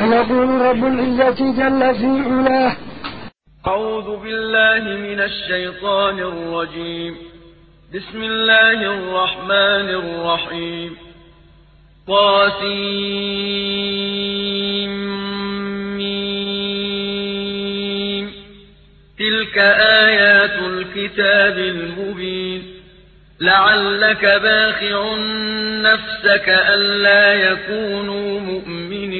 فيقول رب العزة جل في علاه. أعوذ بالله من الشيطان الرجيم. بسم الله الرحمن الرحيم. طاسيم. تلك آيات الكتاب المبين. لعلك باخع نفسك ألا يكونوا مؤمنين.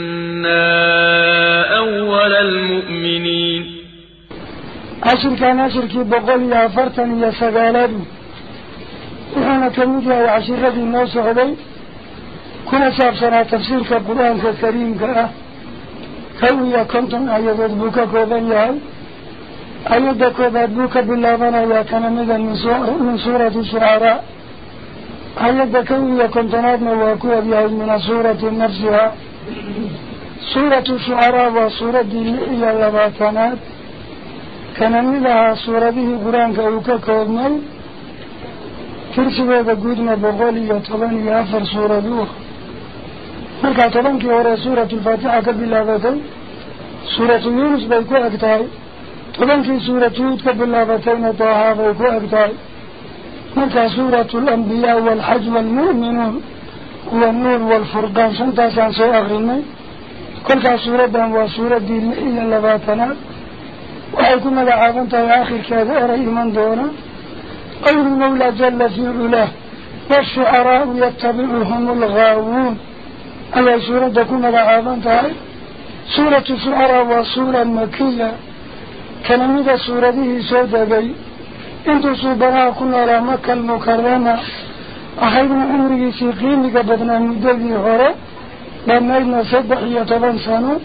أول المؤمنين. عشر كان عشر كي بقول يا فرتن يا سجالد وحنا كمية يا عشر ردي الناس علي كنا سابسنا تفسير القرآن الكريم كأه كوية كنتم أيضا بوكا كوبان يهي أيضا كوبات بوكا باللابنا يا كان من سورة الشعراء أيضا كوية كنتناتنا وكوة بها من سورة نفسها. سورة الشعراء وسورة دي إلى اللباتنات كان منها سورة به قرآن كوكا كوبني كرسي قودنا بغولي طباني أفر سورة دوخ مركا طبانك ورا سورة الفاتحة كباللابتين سورة يونس بيكو أكتاي. طبانك سورة يود كباللابتين طاها بيكو أكتاي. مركا سورة الأنبياء كل سورة دان وسورة دين إلا اللباتنا وحيكون لعابنتا آخر كذا أرى إيمان دونا قول المولى جل في علاه والشعراء يتبعهم الغاوون أي سورة تكون لعابنتا سورة الشعراء وسورة مكية كان مدى سورة به سودة بي انتو صوبنا كنا لمكة المكرمة أخيرنا لما إن صدح يطبان سنة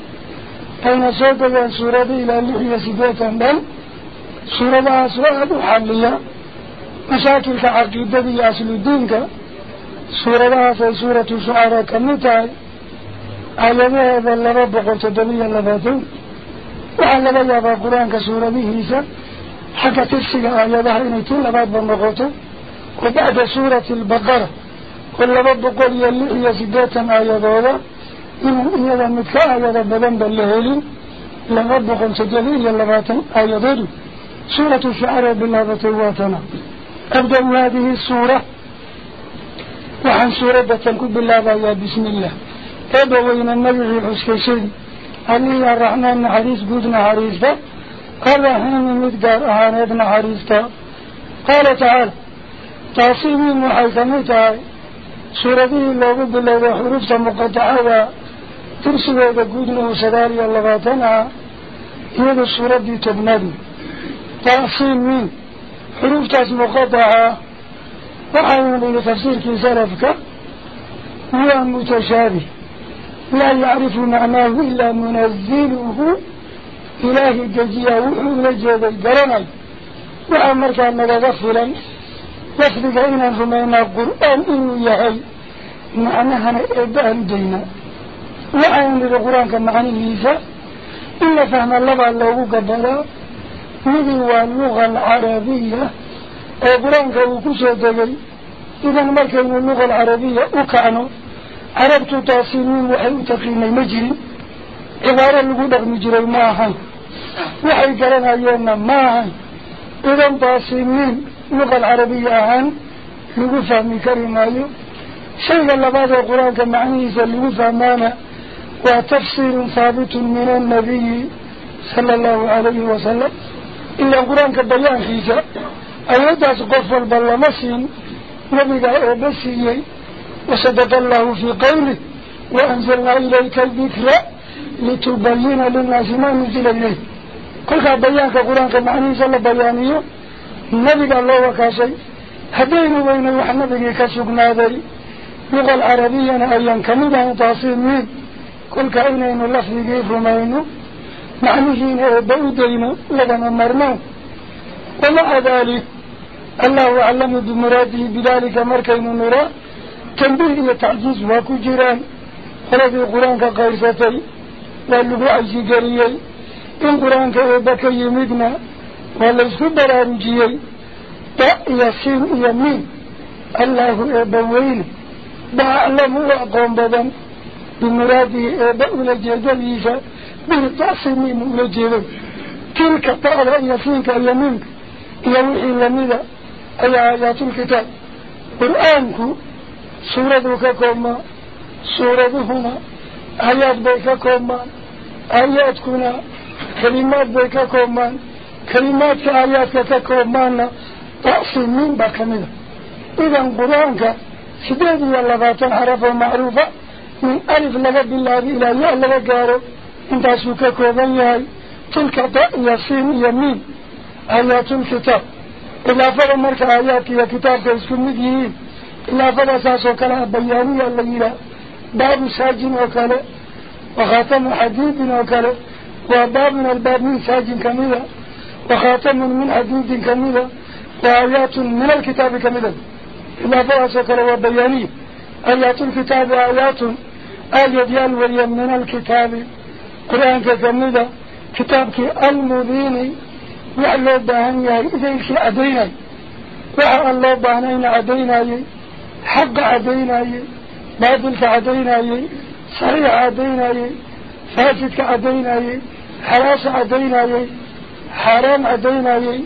أين صدق سورة إلى اللحية سبيتا بل سورة سؤال حلية مشاكل كعقيدة أصل الدين سورة في سورة شعراء كمتاي أيضا هذا اللباب قلت دليا لباتون وعلى بيابا قرآن كسورة بهيسا حكا تفسك آياتها إنيتون لباب بمقوتة. وبعد سورة البقرة. رب قل يلي هي سداتا آيادا إن إيادا متكا آيادا بدن باللهولين لرب قل سجلي يلباتا آيادا سورة الشعر بالله بتواتنا أبدأ هذه السورة. وعن سورة تنكب بالله يا بسم الله. eebbaweyna magicii xuskaysadii allihii arraxmaan naxariis guud naxariista arraxiimi mid gaar ahaaneed naxariista qaala tacaala taasi miin waxay kamid tahay سورته لوغ بلوا حروف مقطعة ترسل هذا قد له سدال يلغاتنا هي السورة دي تبنبي تأصيل من حروف تاس مقطعة وحيون إلى تفسير كي سلفك هو متشابه لا يعرف معناه إلا منزله. إله الجزية وحول الجزية القرنة وأمرك أن هذا غفلا يخذك إنا رمينا القرآن إنو يهي. معناها إعبان دينا. وعين القرآن كمعاني ليسا إلا فهم الله الله قدرا. مذيوى اللغة العربية. القرآن كوكوشة دي إذن ما كان اللغة العربية أقعنا عربت تاسمين وحيو تقيم المجري عبارة القدر مجري معها وحيو قلنا يوم معها إذن تاسمين. اللغة العربية عن لغفة مكرم أيو شيء لبعض القرآن كمعنيه لغفة مانا وتفسير ثابت من النبي صلى الله عليه وسلم. إلا القرآن كبليان خيسا أيضا سقف البلمسين نبي قائع بسيي وصدق الله في قوله وأنزلنا إليك الذكرى لتبين للناس ما نزل إليه. كلها بيانك قرآنك معنى صلى الله عليه نبي الله وكاسي. هدين وين وحنا بقي كسوق نادي لغة العربية أيا كان ده كل كائن إنه لف نجيه رومانو معنى هنا بعود لنا لدنا ذلك الله أعلم دمراته بذلك مركين نرى. تنبيه إلى تعزيز واكو جيران. ربي قرآنك قيرتي واللغة عزيزي قريي. إن قرآنك أبكي يمدنا والسبر أنجيي تا يسير يمين. الله أبويل با أعلمه أقوم بذن. بمراده أبويل جدليسا بالتاسمين مجيبه تلك تعالى يسيرك يمينك يوحي لمدى أي آيات الكتاب؟ قرآنك سورة كما سورة هما آيات بيك كما آيات كنا كلمات بيك كما كلمات آيات تذكر معنا أصل من بكمنا إذا القرآن سيدة واللغات الحرف المعروفة من ألف لغة الله إلى الله لغاره انت أسوكك وضيهاي تلك داء يصين يمين. آيات الكتاب. إلا فضا مرك آيات يا كتاب كيسكم مديهين إلا فضا ساسوك لها بياني الليلة باب ساجن وكاله وخاتم حديد وكاله وباب من الباب من ساجن كميله وخاتم من حديد كميدا وآيات من الكتاب كميدا إلا فرع سكر وبياني. آيات الكتاب آيات. يديان يلوي من الكتاب. قرآن كميدا كتابك المذين وعلو بهاني إذنك أدينا. وعلو بهاني أدينا. حق أدينا. بادلك أدينا. صريع أدينا. فاسدك أدينا. حراس أدينا. حرام عدينا يي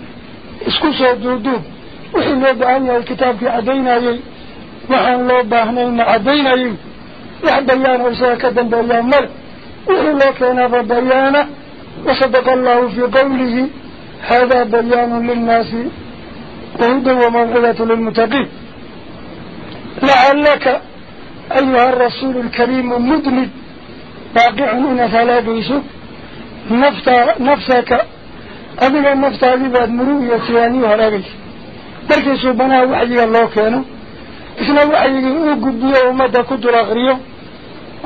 اسكوس الدودود وحنا بعنا الكتاب في عدينا يي وحنا لو بعنا ما عدينا يي وحبيانا وساكتن بيان مر وحنا كنا ببيانا. وصدق الله في قوله. هذا بيان للناس. وهدى ومنقلة للمتقين. لعلك أيها الرسول الكريم المدمد باقعون ثلاث يسوك نفسك adiga naftaadii baad murug iyo siyaaniyu halaagaysa markii suubanaha waxyiga loo keeno isna waxyigii uu gudbiyo ummadda ku dul akriyo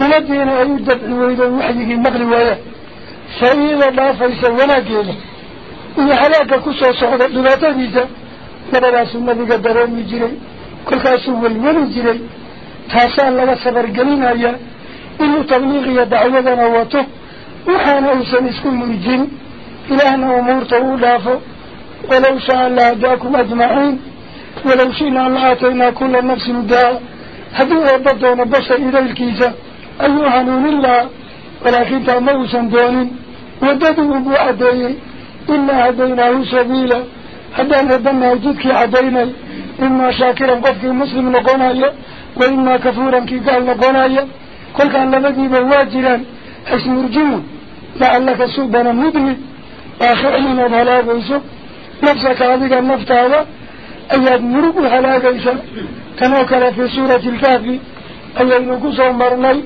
ummaddiina ay u dabci weydo waxyigii maqli waayaan faa-iidada dhaafaysa wanaaggeeda iyo halaagga ku soo socda dhibaatadiisa labadaasuu nabiga dareemi jiray kolkaasuu welweli jiray taasaa laga sabargelinayaa inuu tabliiqiyo dacwadana wato waxaana uusan isku murjin إلهنا أمور تولافه ولو شاء الله جاكم أجمعين. ولو شئنا أن أعطينا كل نفس داء. هدوه أبدون بشر إلى الكيسة. أيها نون الله. ولكن تأمه سندون. وددوا بأدي إلا هديناه سبيلا. حتى ندم يجدك عدينا إما شاكرا قفك المسلم لقنايا وإما كفورا كي قال لقنايا قل كأن لبدي بواجرا اسم رجوع لعلك سوبنا مدهي آخر من الهلاك ويسو نفسك هذه النفط هذا أياد مرق هلاك ويسو تنوكل في سورة الكافي أياد نقص مرني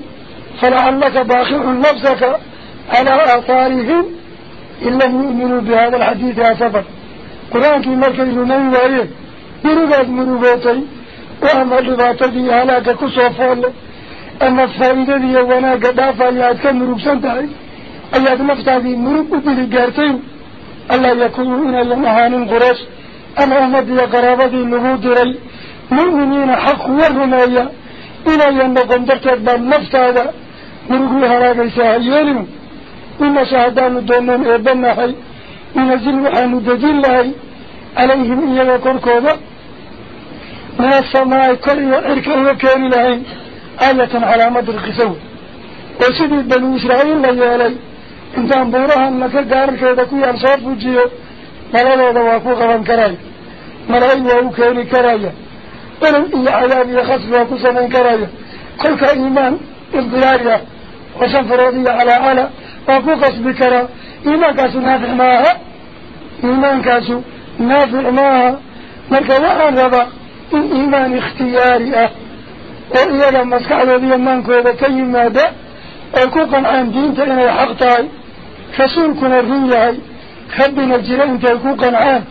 فلعلك باخع نفسك على آثارهم إن لم يؤمنوا بهذا الحديث سبب قرآن في مركز من وعيه مرقات مرقاتي وأما لباتدي هلاك كسوفون أما الفائدة دي وناك دافع أياد نفتادي مرق بلي قارتين ألا يكونوا إنا ينهان قرش أما أمد يا قرابتي نهود ري مؤمنين حق ورمايا إنا ينقم درتك بالنفتادة مرق هلاك يساها إن شهدان دونان إبنا حي ينزل وحان دجين لهي. عليهم إياه كركوبا من انتان بورها أنك قارك يدكو يرصاف وجيو ملالا دواكو غوان كراي ملاي وهو كيني كرايا ولم إيا عذاب يخص وكو سمن كرايا كلك إيمان إضراريا وسنفرودية على على وكو قصد كرا إيمان كاسو نافع معها إيمان كاسو نافع معها مركا وحان ربا إن إيمان اختياري أه وإيالا أكوكم عن دينتا إنا يحقتاي رسولكنا الرياي خبنا الجرين تأكوكم عن.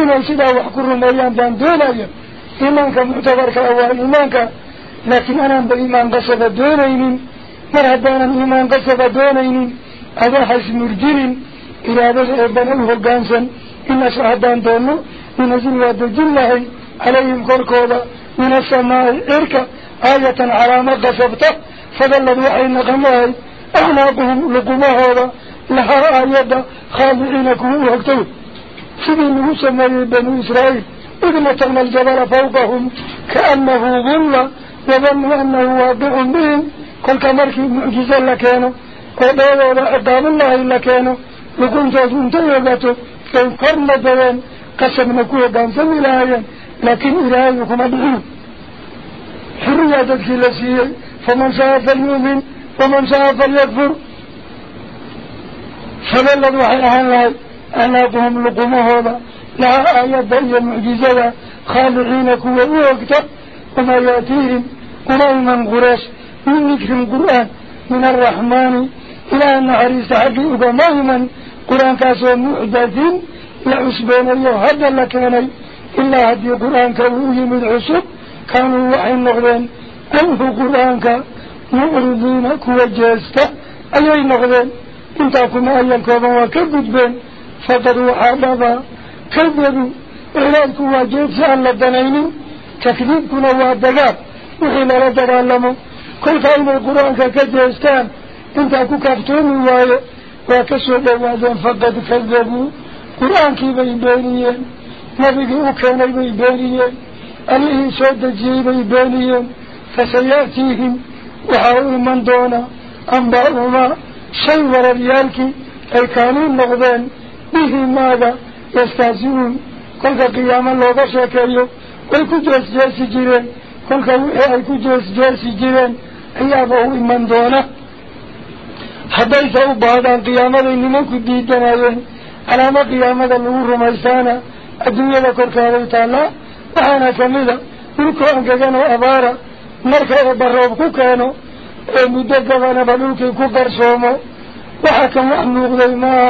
إنا سيدا وحكر ميان بان دولايا إيمانك معتبرك أول إيمانك. لكن أنا بإيمان قصد دونين مرهدانا إيمان قصد دونين هذا حس مرجين إلى هذا بنوه القانسا إن شهدان دونه ينزل واد الله عليهم كركوبا من السماء إركا آية على ما قصبته. فظل وحين قماه أعناقهم هذا لها آية خاضعين كموه اكتوب سبيل مسمى بنو إسرائيل إذ نتغنى الجبل فوقهم كأنه ظل وظنوا أنه واقع بهم. كل كمركي معجزة لكانوا وداوا ولا عقاب الله إلا كانوا وكنت أنت يغتو كان قرن دوان قسمنا كوه قانسا إلهيا لكن إلهيكم أدعون حرية تدكي لسيه فمن شاء فليؤمن ومن شاء فليكفر. فبلد وحي أهل الله أناقهم لقمه هذا. لها آيات بأي معجزة خالعين كوة وقتا وما يأتيهم قرآن قراش من ذكر القرآن من الرحمن إلى أن عريس حقي أقمائما قرآن كاسو محدثين لعسبين الله هذا لكاني إلا هدي قرآن كوهي من عسب كانوا وحي النغذين أنه قرآن كمعرضين كوجاستا أي نغذين انتاكم أيام كوبا وكبد بين. فقدوا حالبا كذبوا إعلانكم واجهت أن لدنين تكذيبكم وادقاب وحين لدرالموا كل كلمة القرآن كجاستا انتاكم كفتوني واية. وكسوا بوادين فقد كذبوا. قرآن كي بيبانيين نبي أكان بيبانيين أليه سود جي بيبانيين فسيأتيهم وحاول من دون أنبعهما شيء ورديالك أي كانوا النغضين به ماذا يستعزون كلك قياما لو بشاك أيو ويكدرس جالس جيرين. كلك ويكدرس جالس جيرين. أي أبعو من دون حديثه بعد أن قياما لإنما كدير دنائين على ما قياما لأول رميسانا. الدنيا لكرك تعالى. وحانا كمذا ركوان كجانو أبارا.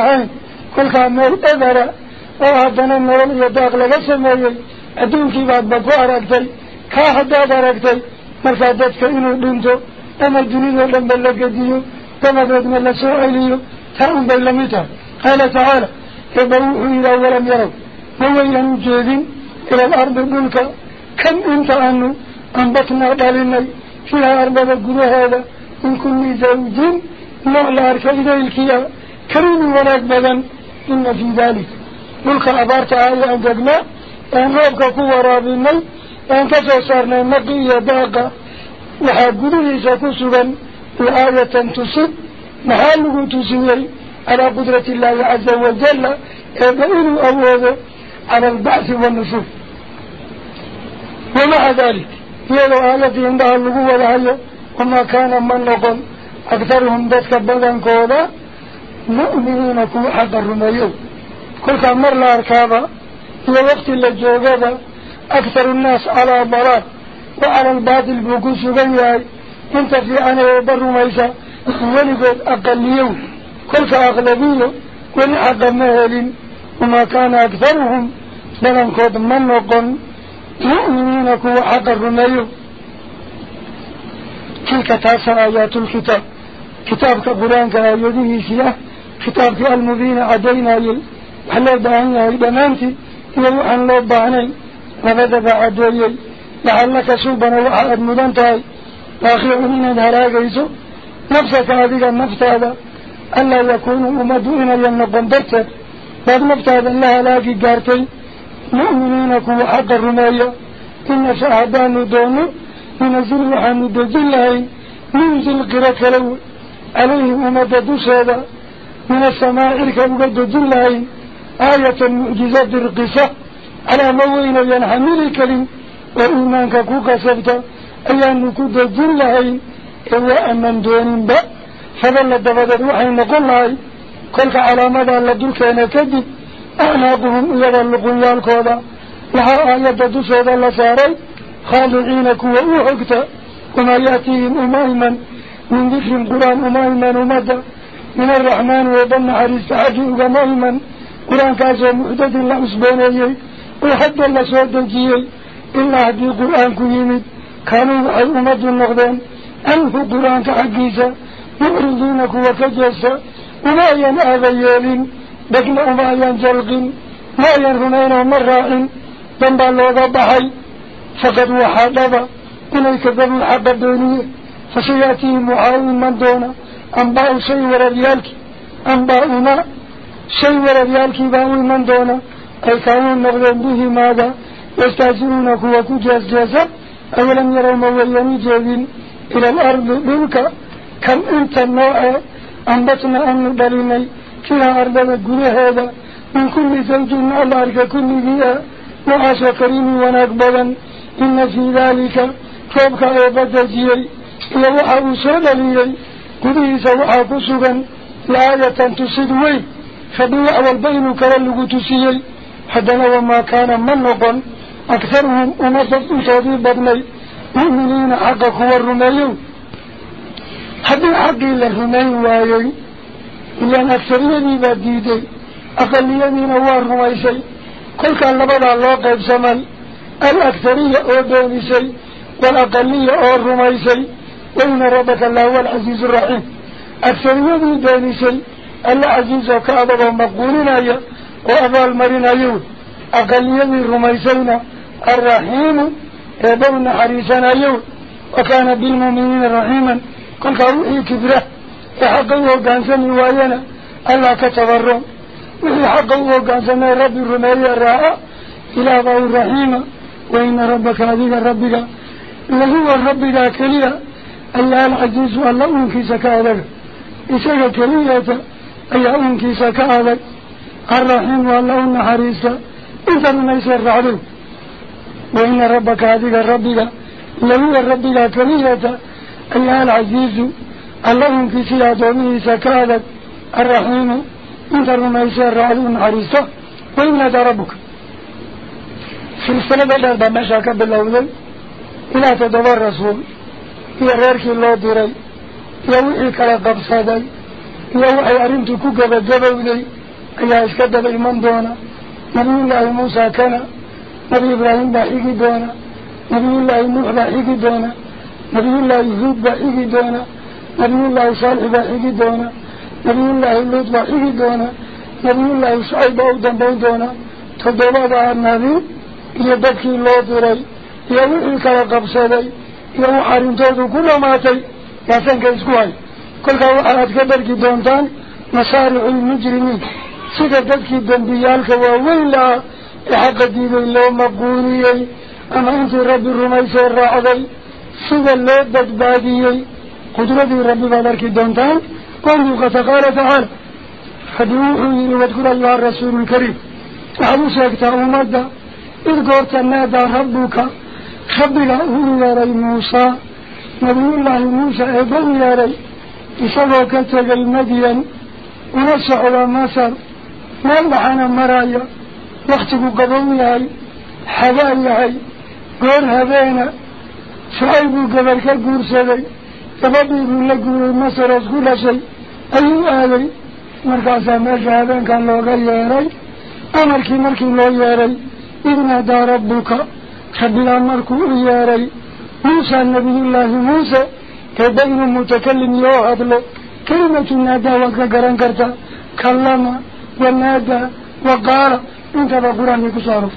Ahayn kolkaa meel ebera oo haddana nolol iyo daaq laga sameeyey adduunkii baadba ku aragtay kaa haddaad aragtay markaa dadka inuu dhinto ama dunidoo dhanba la gediyo dabadeed ma la soo celiyo taa un bay lamid tahay qaala tacaala eeba wuxuu yidhi awalam yarow ma waynan u jeedin ila alardi dhulka kam inta aanu أنبطنا دالنا فيها أربعة هذا إن كل زوجين نعلارك إذا الكيا كريم وراك بذن إن في ذلك. ملك أبارك آية أنجدنا أن ربك قوة رابينا أن تتصارنا مقية باقة وحاق قلوه سكسرا وآية تسد محاله تسوي على قدرة الله عز وجل. يبعينه أولا على البعث والنصف ومع ذلك هي آية عندها اللغوة لهي وما كان من نقل أكثرهم ذاتك بدن كودا مؤمنين كو حق الرميو كل مر الأركابة هو وقت اللي جوغادا أكثر الناس على ضلال وعلى الباطل بوكوس غياي إنت في أنا وبر ميسا ولقد أقليو كل أغلبية كل حق مهل وما كان أكثرهم بدن كودا من نقل مؤمنين كو حق الرميو تلك تاسع آيات الكتاب. كتابك قرآنك آياته سياه كتابك المبين عدينا يل. وحلو باهنيا البنانتي إلى وحن لو باهني لبدأ عدوي لعلك سوبنا وحد مدنتهي وآخر من الهلاك يسو. نفسك هذه النفس هذا. ألا يكون أمدوين ينقم درتك بعد نفس هذا الله هلاكي قارتي مؤمنينك وحق الرماية إن شهدان دونه ينزل وحن دجلهين ينزل قرأك لو عليه أمد دوشهذا من السماء إلك أمد دجلهين آية معجزة القصة على موين ينحمل الكلم وإيمانك كوكا سبتا. أيان كود دجلهين إوا أمن دون با. فظل الدفدد وحين نقول لهي كلك على مدى لدوك أنا كذب أعناقهم إذا اللقيان كودا لها آية دوشهذا لساري خالعين كوا أوحكتا وما يأتيهم أمائما من ذكر القرآن أمائما ومدى. من الرحمن وضم حريس عجيب أمائما قرآن كاسا محدد الله أسبانيه وحد الله سودجيه إلا هدي قرآن كيمد كانوا وحي أمد النقدان أنه قرآن كحقيسا يعرضون كوا وما ينآذى يالين بكنا وما ينجلقين ما ينرمين ومراعين دنبا الله ضبحي فقد وحادب إليك ذب الحق الدونية فسيأتيهم معاون من دون أنباء شيء وربيالك أنباؤنا شيء وربيالك باوي من دون أي كانوا نغذن به ماذا؟ يستأذنونك وكجاز جازا. أولم يروا مويني جاذين إلى الأرض بلك كم أنت النوع؟ أنبتنا أن دليني كلا أرضنا هذا من كل زوج على أرك كل بيئة وعاش كريم ونقبلا إن في ذلك كوبك أبدجي إلى وحا وسولي قديس وحا كسوغا لآية تسدوي فبيع والبين كرلق تسيي حدنا وما كان من نقل. أكثرهم أمسط تودي بدني مؤمنين حقك هو الرميين حتى حق إلا وايي إلا أكثريني بديدي أقليني نوار رميسي كل كان لبدا الله قيب سمي الأكثرية أو دونيسي والأقلية أو رميسي وإن ربك الله هو العزيز الرحيم أكثرية دونيسي العزيز وكأبا مقبولين أيها وأبال مرين أيوه أقلية رميسينا الرحيم يبون حريسان أيوه وكان بالمؤمنين رحيما كل كروحي يحقه وقانسني واينا ألا كتبرهم وحي حقه وقانسني ربي الرمية الرعاء إلى ضوء الرحيم. وإن ربك هذه ربك وهو الرب لا كليا ألا العزيز ألا أنكي سكادك إساك كليا ألا أنكي سكادك الرحيم وألا أن حريسا إنت من يسير رعلو وإن ربك هذه ربك لهو الرب لا كلية ألا العزيز الله في سيادومه سكادك الرحيم. أنت من يسير رعلو حريسا وإن هذا ربك. في السنة الأربع مشاكل بالأولى. إلى تدور الرسول هي غيرك الله ديري. يوحي كلا قبصادي يوحي أرنتو كوكا جبودي أيها اسكدب إيمان دونا. نبي الله موسى كان. نبي إبراهيم بحيقي دونا. نبي الله نوح بحيقي دونا. نبي الله يهود بحيقي نبي الله صالح بحيقي دونا نبي الله لوط بحيقي دونا نبي الله شعيب أودن بودونا تدوبا النبي kala qabsaday iyo wax arrintoodu ku dhamaatay yaa sanka isku hay kolkaa waxaad ka dharki doontaan masaaricu lmujrimiin sida dadkii dembiyaalka waaweyn lahaa ee xaqa diiday loo maquuniyey ama intii rabbi rumaysay raacday sida loo badbaadiyey قدرته ربي بالارك الدونتان قلوا قد قال فعال فدوحوا إلي وادكر الله الرسول الكريم. وحبو ساكتا أمدا إذ قلت نادى ربك. خبلا أولي ري موسى. نبي الله موسى أبن ياري إصابك تقل مديا ونسع ومسر مالبحانا مرايا. واختب قبولي هاي حبالي هاي قول هبينا سعيبوا قبل كالقرسة هاي فقدروا لقوا المصر كل شيء أيها آلي مركز أمرك هذا كان لغا ياري أمرك مرك لا ياري إذن هدى ربك. خبلا مركو ياري موسى النبي الله موسى. كبير متكلم يوعد له كلمة نادى وكذا قرنك كلم ونادى وقال. انت بقرآن يكسارك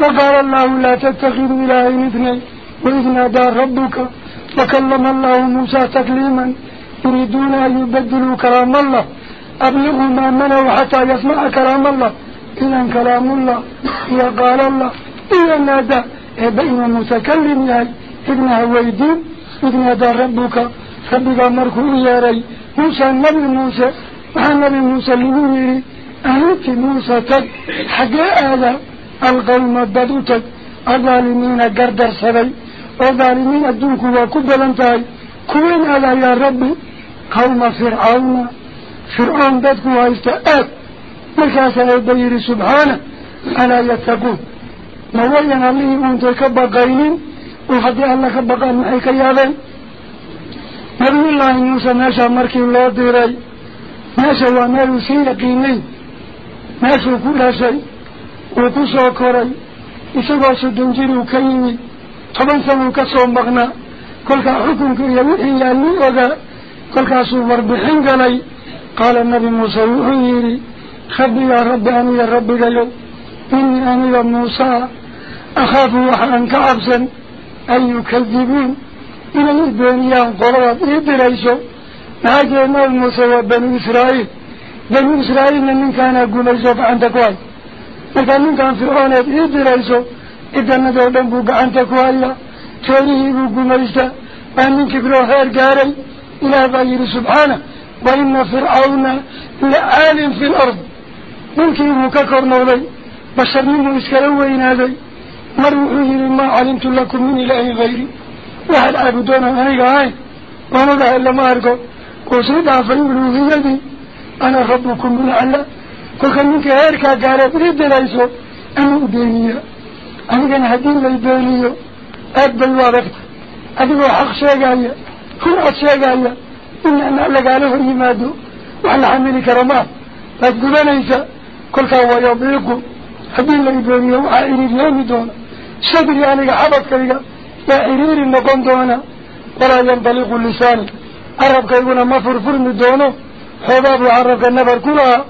وقال الله لا تتخذ إلهي اثنين. وإذن هدى ربك. وكلم الله موسى تكليما يريدون أن يبدلوا كلام الله. أبلغوا ما منعوا حتى يسمع كلام الله. إلا كلام الله يا قال الله إلا نادى. إيه بين متكلم يا ابن هويدين ابن هدى ربك. ربك مركو يا ري. موسى النبي موسى محمد موسى لبنيري أنت موسى تك حقا هذا القوم بدوتك. الظالمين قردر سبيل fircoon dadku haysta aad markaasaa eebba yidhi subxaana alaa yattaquun ma wayan allihii uuntay ka baqaynin oo haddii alla ka baqaan maxay ka yaabeen nabiyullaahi muuse meeshaa markii loo diray meesha waa meeluu sii yaqiinay meeshuu ku dhashay uu ku soo koray isagoo soddon jiruu ka yimid طبعاً سنو كسو مغنى كل كان حكم كي يوحي يالي وغا كل كان سوبر بحين قالي قال النبي موسى يوحييري خبي يا رب أني يا رب قالوا إني أني يا موسى. أخاف وحان كعبسا. أن يكذبون. إلى الدنيا قرارات إيدي ريسو ناجي نال موسى وبني إسرائيل. بني إسرائيل من كان قميزة عندك واي لكن من كان فرعون ايد ريسو إذن دولن بو قعنتك والا توليه بو قمرشتا أن كبرو خير جاري إلى غير سبحانه وإن فرعون لآل في الأرض. ممكن مكاكر نولي بشر منه إسكالوين هذي؟ مروحه لما علمت لكم من إله غيري. وحد عبدونا أنا قاعد وأنا ذا إلا ما أرقو قوصر دعفين بلوغي أنا ربكم من الله وكان منك هيركا قارب لا دلائسو. أنا أبينيه anigana haddii lay beeniyo aad bay u adagta adigoo xaq sheegaya run cod sheegaya inana lagaala hor yimaado wax la xamili kara maa waad gubanaysa kolkaa wayabiiqu haddii lay beeniyo waxaa iriiryooni doona sadri aniga xabadkayga yaa iriiri noqon doona walaa yandaliqu lisaani carabkayguna ma furfurmi doono xoogaabuu carabka nabar ku lahaa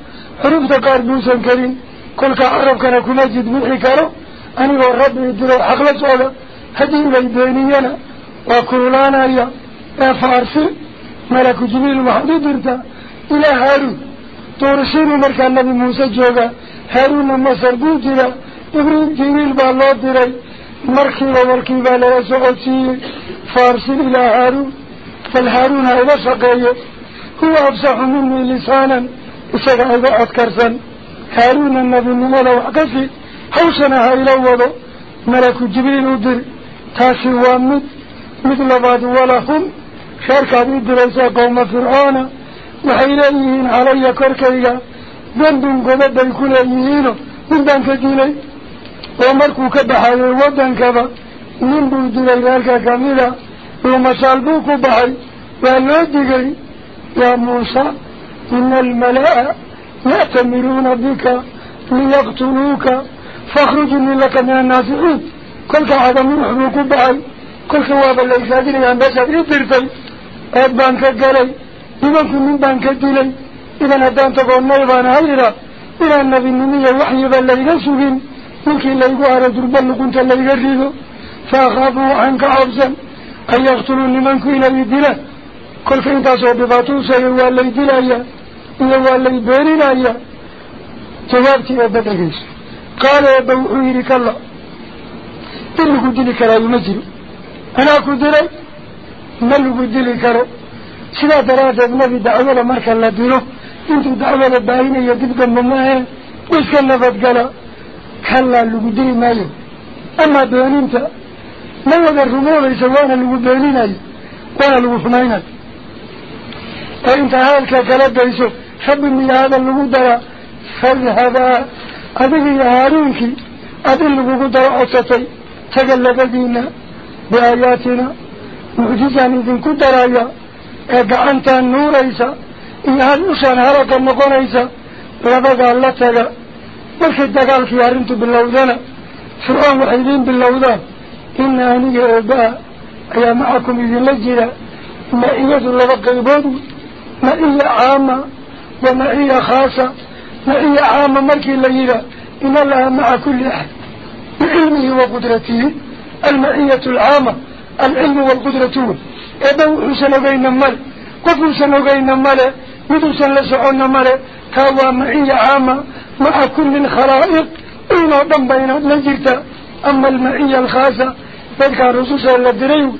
xurufta qaar buusan karin kolkaa carabkana kuma jidbixi karo أنا والرب يدل العقل صلا هذه البينينا وكلنا يا فارس ملك جميل محدود إرتا إلى هارون. تورشين ملك النبي موسى جوا هارون مصر بوجرا إبراهيم جميل بالله دري مركي ومركي بالله سقطي فارس إلى هارون. فالهارون إلى شقيه هو أفسح مني لسانا. إذا أذكر سن. هارون النبي نمو لو حوصنا هاي لو وضو ملك الجبيل ودر تاسي وامد. مثل بعد ولهم شاركة بيد ليسا قوم فرعون. وحيلا إيهين علي كركيا بندن قدد يكون إيهينه بندن كديني ومركو كبحي ودن كبا من بيد لي ذلك كميلا ومسالبوك بحي والودي يا موسى إن الملاء يأتمرون بك ليقتلوك. فاخرجني لك من النازعين كل هذا من حبوك بعي كل كواب اللي سادني يعني عن بشر يطرفي أب بانك قلي إذا من بانك دلي إذا نبان تقول نيبان هيرا إلى النبي النمية وحي بالله يسوهن يمكن اللي يقوار دربا لكنت اللي يريده فأخافوا عنك عبزا. أن يقتلون لمنك إلى يدلا كل فإن تصعب بباطو سيهو اللي دلايا إيهو اللي بيرنايا جوابتي أبدا جيسو yidhi kalla in lagu dili karaayo ma jiro anaa ku dilay ma lagu dili karo sidaa daraaddeed nabi dacwada marka la dilo intuu dacwada baahinayo dib damba maahe iska nabadgala kallaa lagu dili maayo amaa beeninta ma wada rumoodaysa waana lagu beeninayo وأنا لغو حمينا فانت هالك كالبيسو حب من هذا اللغو درا فاذهبا أذكي هارونك أذلقوا قدر أصطي تقلب دينا بآياتنا. مهجزة من قدر آيا أقعنت النور إيسا إيها الأسان هارك النقون إيسا ربك الله تقى وكي تقال في هارنت باللوذان فرعون وحيدين باللوذان إن أهنك أباء أيا معكم إذن لجل ما إيه لبقى يبادو ما إيه عامة. وما إيه خاصة. وإي عام مركي الليلة إن الله مع كل أحد. بعلمه وقدرته المعية العامة العلم والقدرة. إذا حسن بين المال قف حسن بين المال يدوسن لسعون المال كوا معية عامة مع كل الخرائق إن ضم بين نجرت أما المعية الخاصة فالك الرسول صلى الله عليه وسلم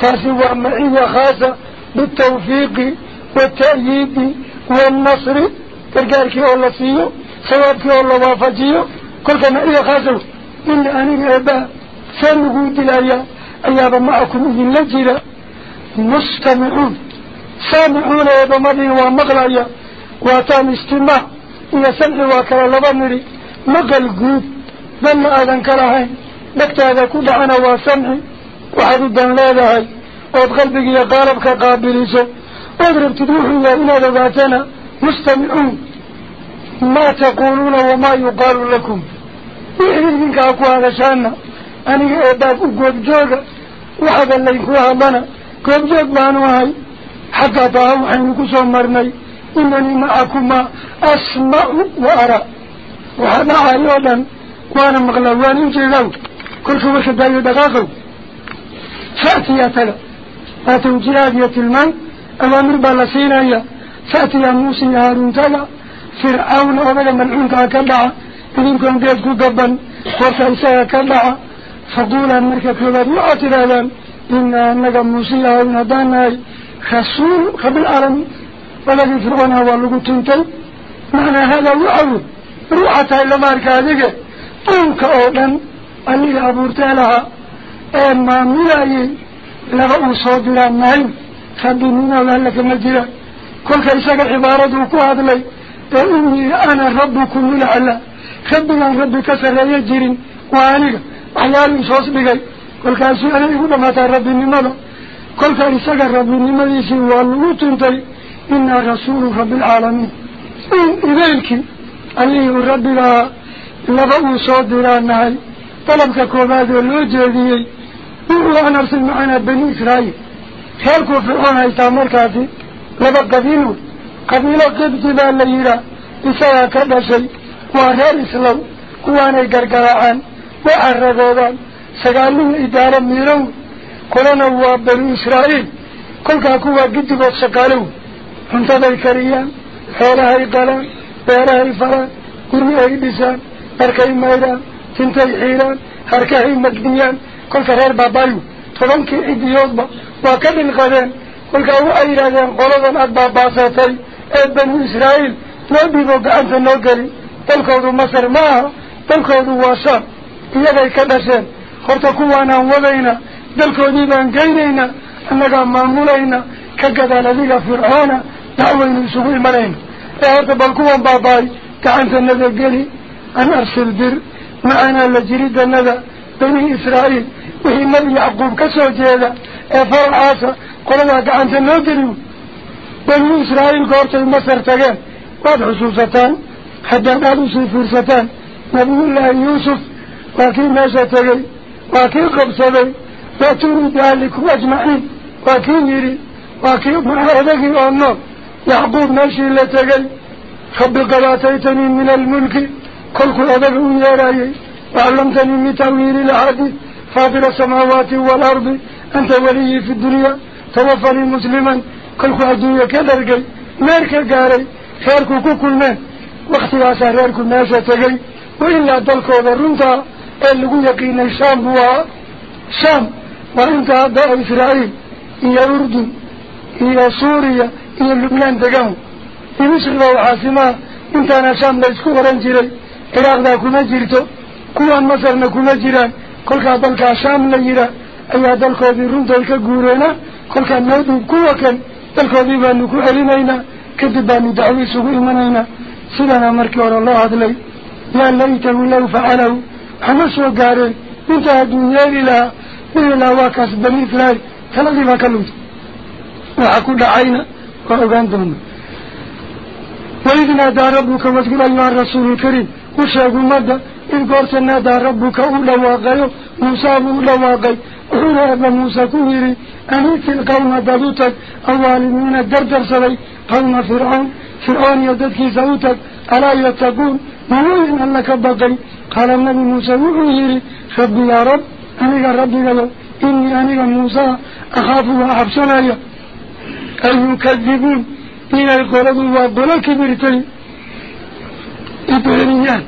تاسوا معية خاصة بالتوفيق والتأييد والنصر إرجالك ولا فيه سوابك ولا وافجيه كل كما إيه خازو إلا أنا أبا سنقود الآية أيا بمعكم من لجل مستمعون سامعون أيها بمعكم ومغل آية واتان استماع إلا سنقل واكرا لبنري. مغل قود بل ما أذن كراهين. لكت هذا كود عنا واسمع وحدودا لا لهاي وبقلبك يا قاربك قابل إذا أدرب تدوح الله إلا ذاتنا. مستمعون. Taquuluuna wamaa yuqaalu lakum wixii idinkaa ku hadashaana aniga eebaab u goobjooga waxaada laynku hadlana goobjoog baanu ahay xataa taa waxaynu ku soo marnay إنني معكما أسمع وأرى وهذا أيضا وأنا مغلوان جيلو كل شو وش دايو دقاقو فأتي يا تلا فأتوا جلادية الماء أوامر بالسينايا فأتي يا موسى يا هارون تلا فرعون أولا ملعون كدعا إذن كنت يدكو قبا وفأيسا كدعا فقولا مركا كبير وعترادا إنا أنك موسى يا هارون داناي رسول قبل العالمين ولكن فرعون هو اللي تنتي معنى هذا وعود روحتها إلا مارك هذه طنك أولا اللي أبورتها لها أما ملاي لغا أصاد لها النهيم خبينينا ولهلك المجرى كل كيساك عبارة وكوهد لي إني أنا ربكم لعلا خبنا ربك سر يجرين وانيك وحيال صوص بغي. كل كيساك أنا يقول ما تربي نمضى كل كيساك ربي نمضي سوى اللوتنتي إنا رسول رب العالمين. إذنك. اللي رب لها لبقوا صدر النهي طلبك كوباد هو أن أرسل معنا بني إسرائيل. خيركم فرعون هيتامر كاتي. لبقى قبيلة قبط بالليلة إسايا كذا شيء وغير إسلام كوانا قرقراعان وعرضوضان سقالون إدارة ميرون كلنا هو بني إسرائيل كل كاكوا قد cuntaday kariyaan xoolahay qalaan beerahay falaan gurmi ay dhisaan dharkay maydhaan tintay xiiraan harkahay magdiyaan kolka reer baabaayu tobankii cidiyoodba waa ka dhinqadeen kolkaa waxay yidhahdeen qoladan aada baabaasatay ابن إسرائيل نبيه قعد النقري. تلكوذ مصر ماه تلكوذ واشان إيادي أنا خرطكوانا وضينا تلكوذ إبان قينينا. أنك مانولينا كقد الذي فرعانا دعوين سبو إمالين إيادي بلكوان باباي. قعد قلي أن أرسل در معنا لجريد النقر بني إسرائيل. وهي مليع قوب كسو جيدا. إيه، إفار عاصة قلنا قعد النقري. بنو إسرائيل قرطوا مصر تجاه بعد حسوستان حتى قالوا سيفرستان نبو الله يوسف وكي ما ستجاه وكي قبصده لا ترد أهلك واجمعين وكي نيري وكي مع هذاك الأمر يعبود ماشي إلا تجاه. خب قلاتيتني من الملك كل كل هذاك يا رايي وعلمتني من تأمير العادي فاضل السماوات والأرض أنت ولي في الدنيا توفني مسلماً. Meer ka gaaray reerku ku kulmeen waktigaasaa reerku meesha tegey wa ilaa dalkooda runtaa ee lagu yaqiinay shaam buu ahaa shaam waa inta hadda israa'iil iyo urdun iyo suuriya iyo lubnaan degaan dimashqda caasimaha intaana shaam la isku oran jiray ciraaqdaa kuma jirto kuwan masarna kuma jiraan kolkaa dalkaa shaam la yihaa ayaa dalkoodii runtoy ka guureena الكذي بانو كعلمينا كذب بانو دعوي سوء إيمانينا سيدنا مركي ورا الله هذلي يا ليته لو فعله حمس وقارن انتهى الدنيا إلى إلى واكس بني إسرائيل ثلاثي ما كلمت وحكول عينا وأغانتهم وإذ نادى ربك واسقل أيها الرسول الكريم وشاقوا مدى إذ قرت أولا أبا موسى كوهري أنيت القوم دلوتك أوالمين الدردر سلي قوم فرعون فرعون يددك سوتك ألا يتقون؟ موين أنك بقي؟ قال النبي موسى وحيري ربي يا رب أنيك ربي قالوا إني أنيك موسى أخاف وأحبسنا أن يكذبون؟ إلى القرب وابلا كبيرتني إبانيان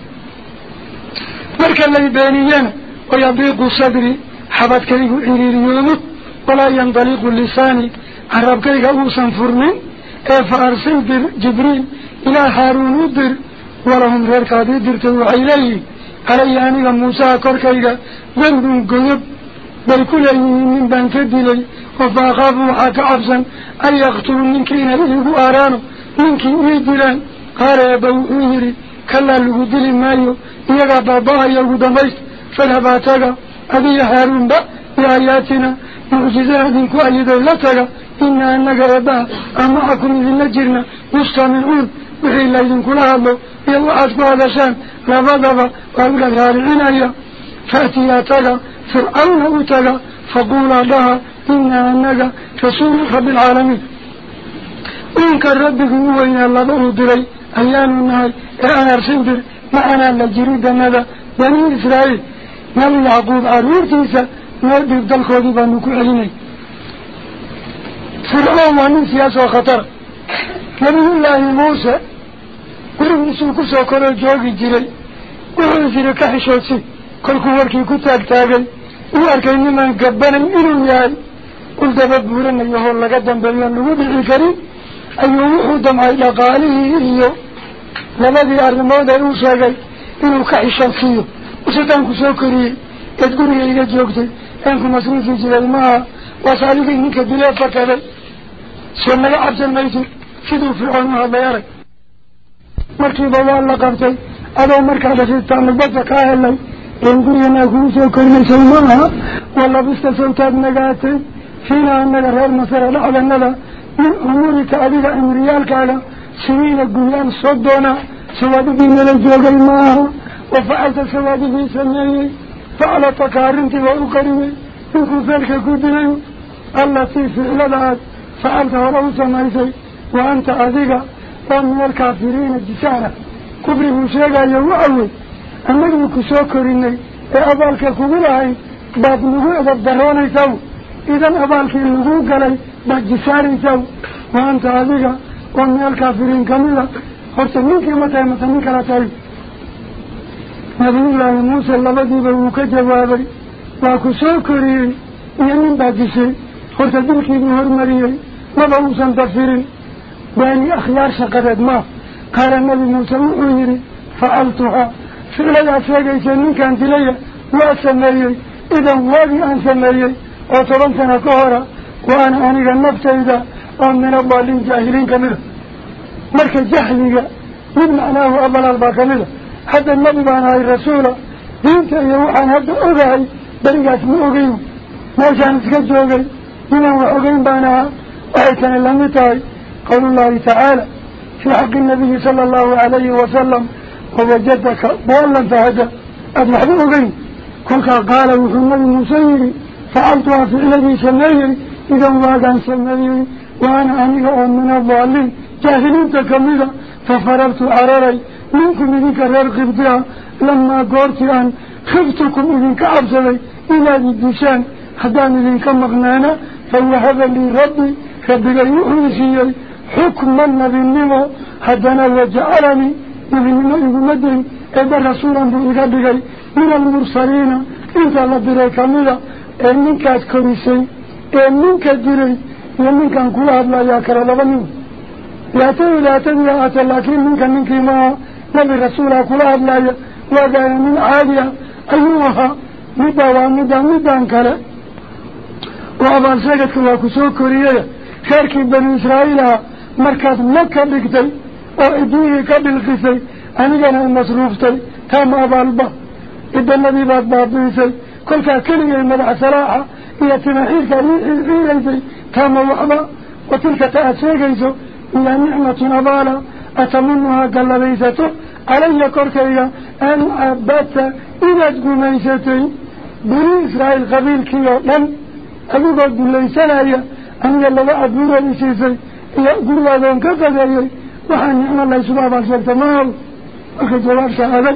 مركا الذي بانيان ويضيق صدري. حبت كريه إليريونه ولا ينطلق لساني عرب كريه أوسا فرمين فأرسل جبريل إلى هارون ودر ولهم غير كادي درتوا إليه علي أنيغا موسى كركيغا ذنب قيب بل كل من بان كدلي وفاقافوا حاك عبسا أن يقتلوا منك إن إليه آرانو منك إيدلان قال يا بوئيري كلا لغو دلي مايو إيغا باباها يغو دميس فلهباتك أبي هارون با بآياتنا معجزات كوالي دولتك. إنا أنك أبا أمعكم إذن نجرنا مستمعون وحي الله إذن كلها الله يلا أسكو هذا شان لفضب وأقول لك هارعين أيها فأتياتك فرعون أتك فقولا لها. إنا أنك رسول رب العالمين إنك ربك هو إن الله ضري أيان النهي أنا أرسل معنا لجريد الندى بني إسرائيل. نبي يعقوب عرور تيسا نبي بدل خوضي بانوكو عليني فرعون وانين سياسة وخطر نبي الله موسى قرب نسو كسو كرو جوغي جري وحو يسير كحشوتي كل كوركي كتاك تاغي واركي نمان قبنا إنو ياي قلت ببورنا يهو لقدم بلنا نقود الكريم أيو وحو دمعي لقاله إيو لماذا أرمودا يوشاقي إنو كحشوتي وسيدان كسو كري تذكري إيجا جوغتي أنكو مسؤول جلال معها وصالك إنك بلا فكري سنة عبد الميتر siduu fircoon u hadlayarag markiiba waa la qabtay adoo markaa dhashitaan badda kaa helay een guriganaa kugu soo korinaysay maaha walabista sawtaad nagaatay fiina anaga reer masara dhexdanada min umuurika adiga cimriyaalkaaga siniina guryaan soddona sawaadidii nala joogay maaha وفعلت السواد في سنه فعلت كارنت وأقرم في خسرك كدنا التي فعلت فعلت وروس ميسي وأنت أذيك ومن الكافرين الجسارة. كبره شيئا يو أول أمره كسوكريني أبالك كبيرهي باب نهو أبا الدروني سو إذا أبالك النهوك لي بجساري سو وأنت أذيك ومن الكافرين كميلا حتى منك متى متى منك لا تعيش لا نبي الله موسى الذي بوك جوابي. وكسوكري يمن باجسي خرص دلك بهر مريي وبوسا تفيرين باني أخيار شقدت ما. قال النبي موسى وحيري فعلتها. فعلا أفاقيت من كانت لي وأسميي إذا وادي أن سميي وطبنتنا كهرة. وأنا أنيق جاهلين حتى النبي بانا الرسول دينك يوحان هذا أغاي بريقات من أغيو ما كانت كجوغي من أغيين بأنا. وحيثنا لم قول الله تعالى في حق النبي صلى الله عليه وسلم ووجدك ضالا فهدى. أدلحظه غير كلك قال محمد المسيري فعلتها في الذي سميري إذا الله كان سميري وأنا أنيق من الضالين منكم إذنك ررقب بها لما قرت أن خفتكم إذنك أبسلي إلى الدشان حدان إذنك مغنانا. فوهب لي ربي ربي يؤذي حكما نبي النمو حدنا وجعلني النمو يقول إذا رسولا بإغادقي من المرسلين. إنت الله بريك ملا إنك أتكريسي إنك ديري ومنك أنكول أبلا يا كرلبني لا تدي لا تدي لا أتى لكن منك منك ما نبي رسولا كل أبلا وقال من عالية أيها مدى ومدى مدى أنكره وأبان ساقتك واكسو كوريا خيركي بني إسرائيل مركز مكة بكتي وإدوه كبالقسي أنيقنا المصروفتي تام أبالبا إذا النبي بات بابيسي كل كلمة المدع صراحة هي تنحيل كريحي تام وحبا وتلك تأسيقيسو هي نعمة أبالا أتمنها قال ليسته علي كوركيا أن أبت إذا تقوميستي بني إسرائيل قبيل كيو. لن أقول بالليسانية أن يلغى أبورا لسيسي إيا أقول لهم كذا وحن نعم الله سبحانه وتعالى مال وكي جواب شهادة.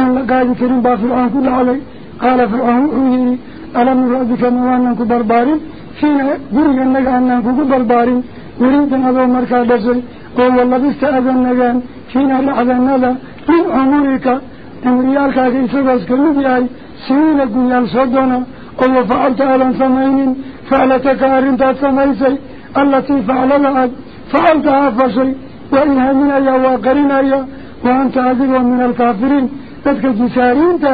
إن قال كريم با فرعون كل علي. قال فرعون أعيني ألم رأيك موانك برباري فينا قرق أنك أنك برباري يريد أن أبو مركا دسي وهو الذي استأذن نجان فينا لعذن ذا من عمرك أمريالك كي سبس كمدياي سنين قيال صدنا وهو فعلت ألم سمين فعلتك أرنتا سميسي التي فعل لها فعلتها فشي وإنها من أيها وقرين أيها وأنت أذر من الكافرين. تدك جسارين تا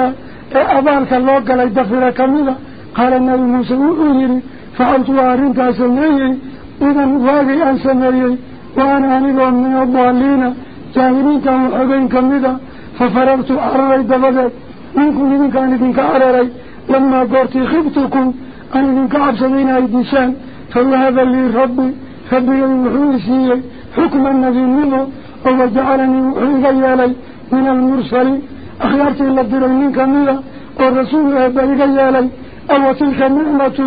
أبالك الله قال يدفر كميلا قال النبي موسى وإيري فعلت أرنتا سميني إذن واقي أن سميني وأنا أنيق من الضالين جاهلين كانوا حبين كميلا ففررت أرري دفدت منكم إذن كان إذن كأرري لما قرت خبتكم أن إذن كعبسدين أيديشان فذهب لي ربي ربي يوحيسي حكم النبي منه وجعلني وحيغي لي من المرسلين. أخيارتي إلا الدرين كميلا والرسول أبالي لي أو تلك نعمة.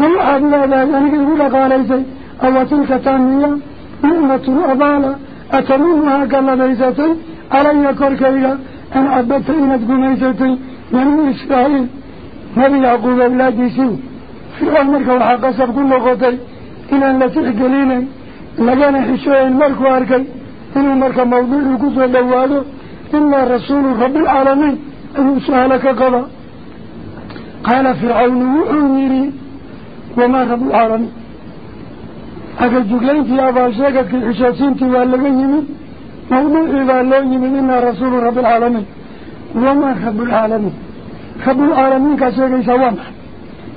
نوعد لا يعني يقول قاليسي أو تلك تانية من أمتر أبالا أترون ما أقل ميزتي علي كركيها أن أبدت إن أدقو ميزتي من إسرائيل نبي يعقوب أولادي سيو في أمرك وحق سبق الله قطي إن أن لسيح قلينا لقانا حشوة الملك واركي إن أمرك موضوع القدس والدوالو إن الرسول رب العالمين أن سهلك قضى. قال فرعون وعوني وما رب العالمين. حكا الجوغلين في أباشيكة الحشاسين تواليهم وما إباليهم إنا رسول رب العالمين وما خب العالمين خب العالمين كسيكي سوام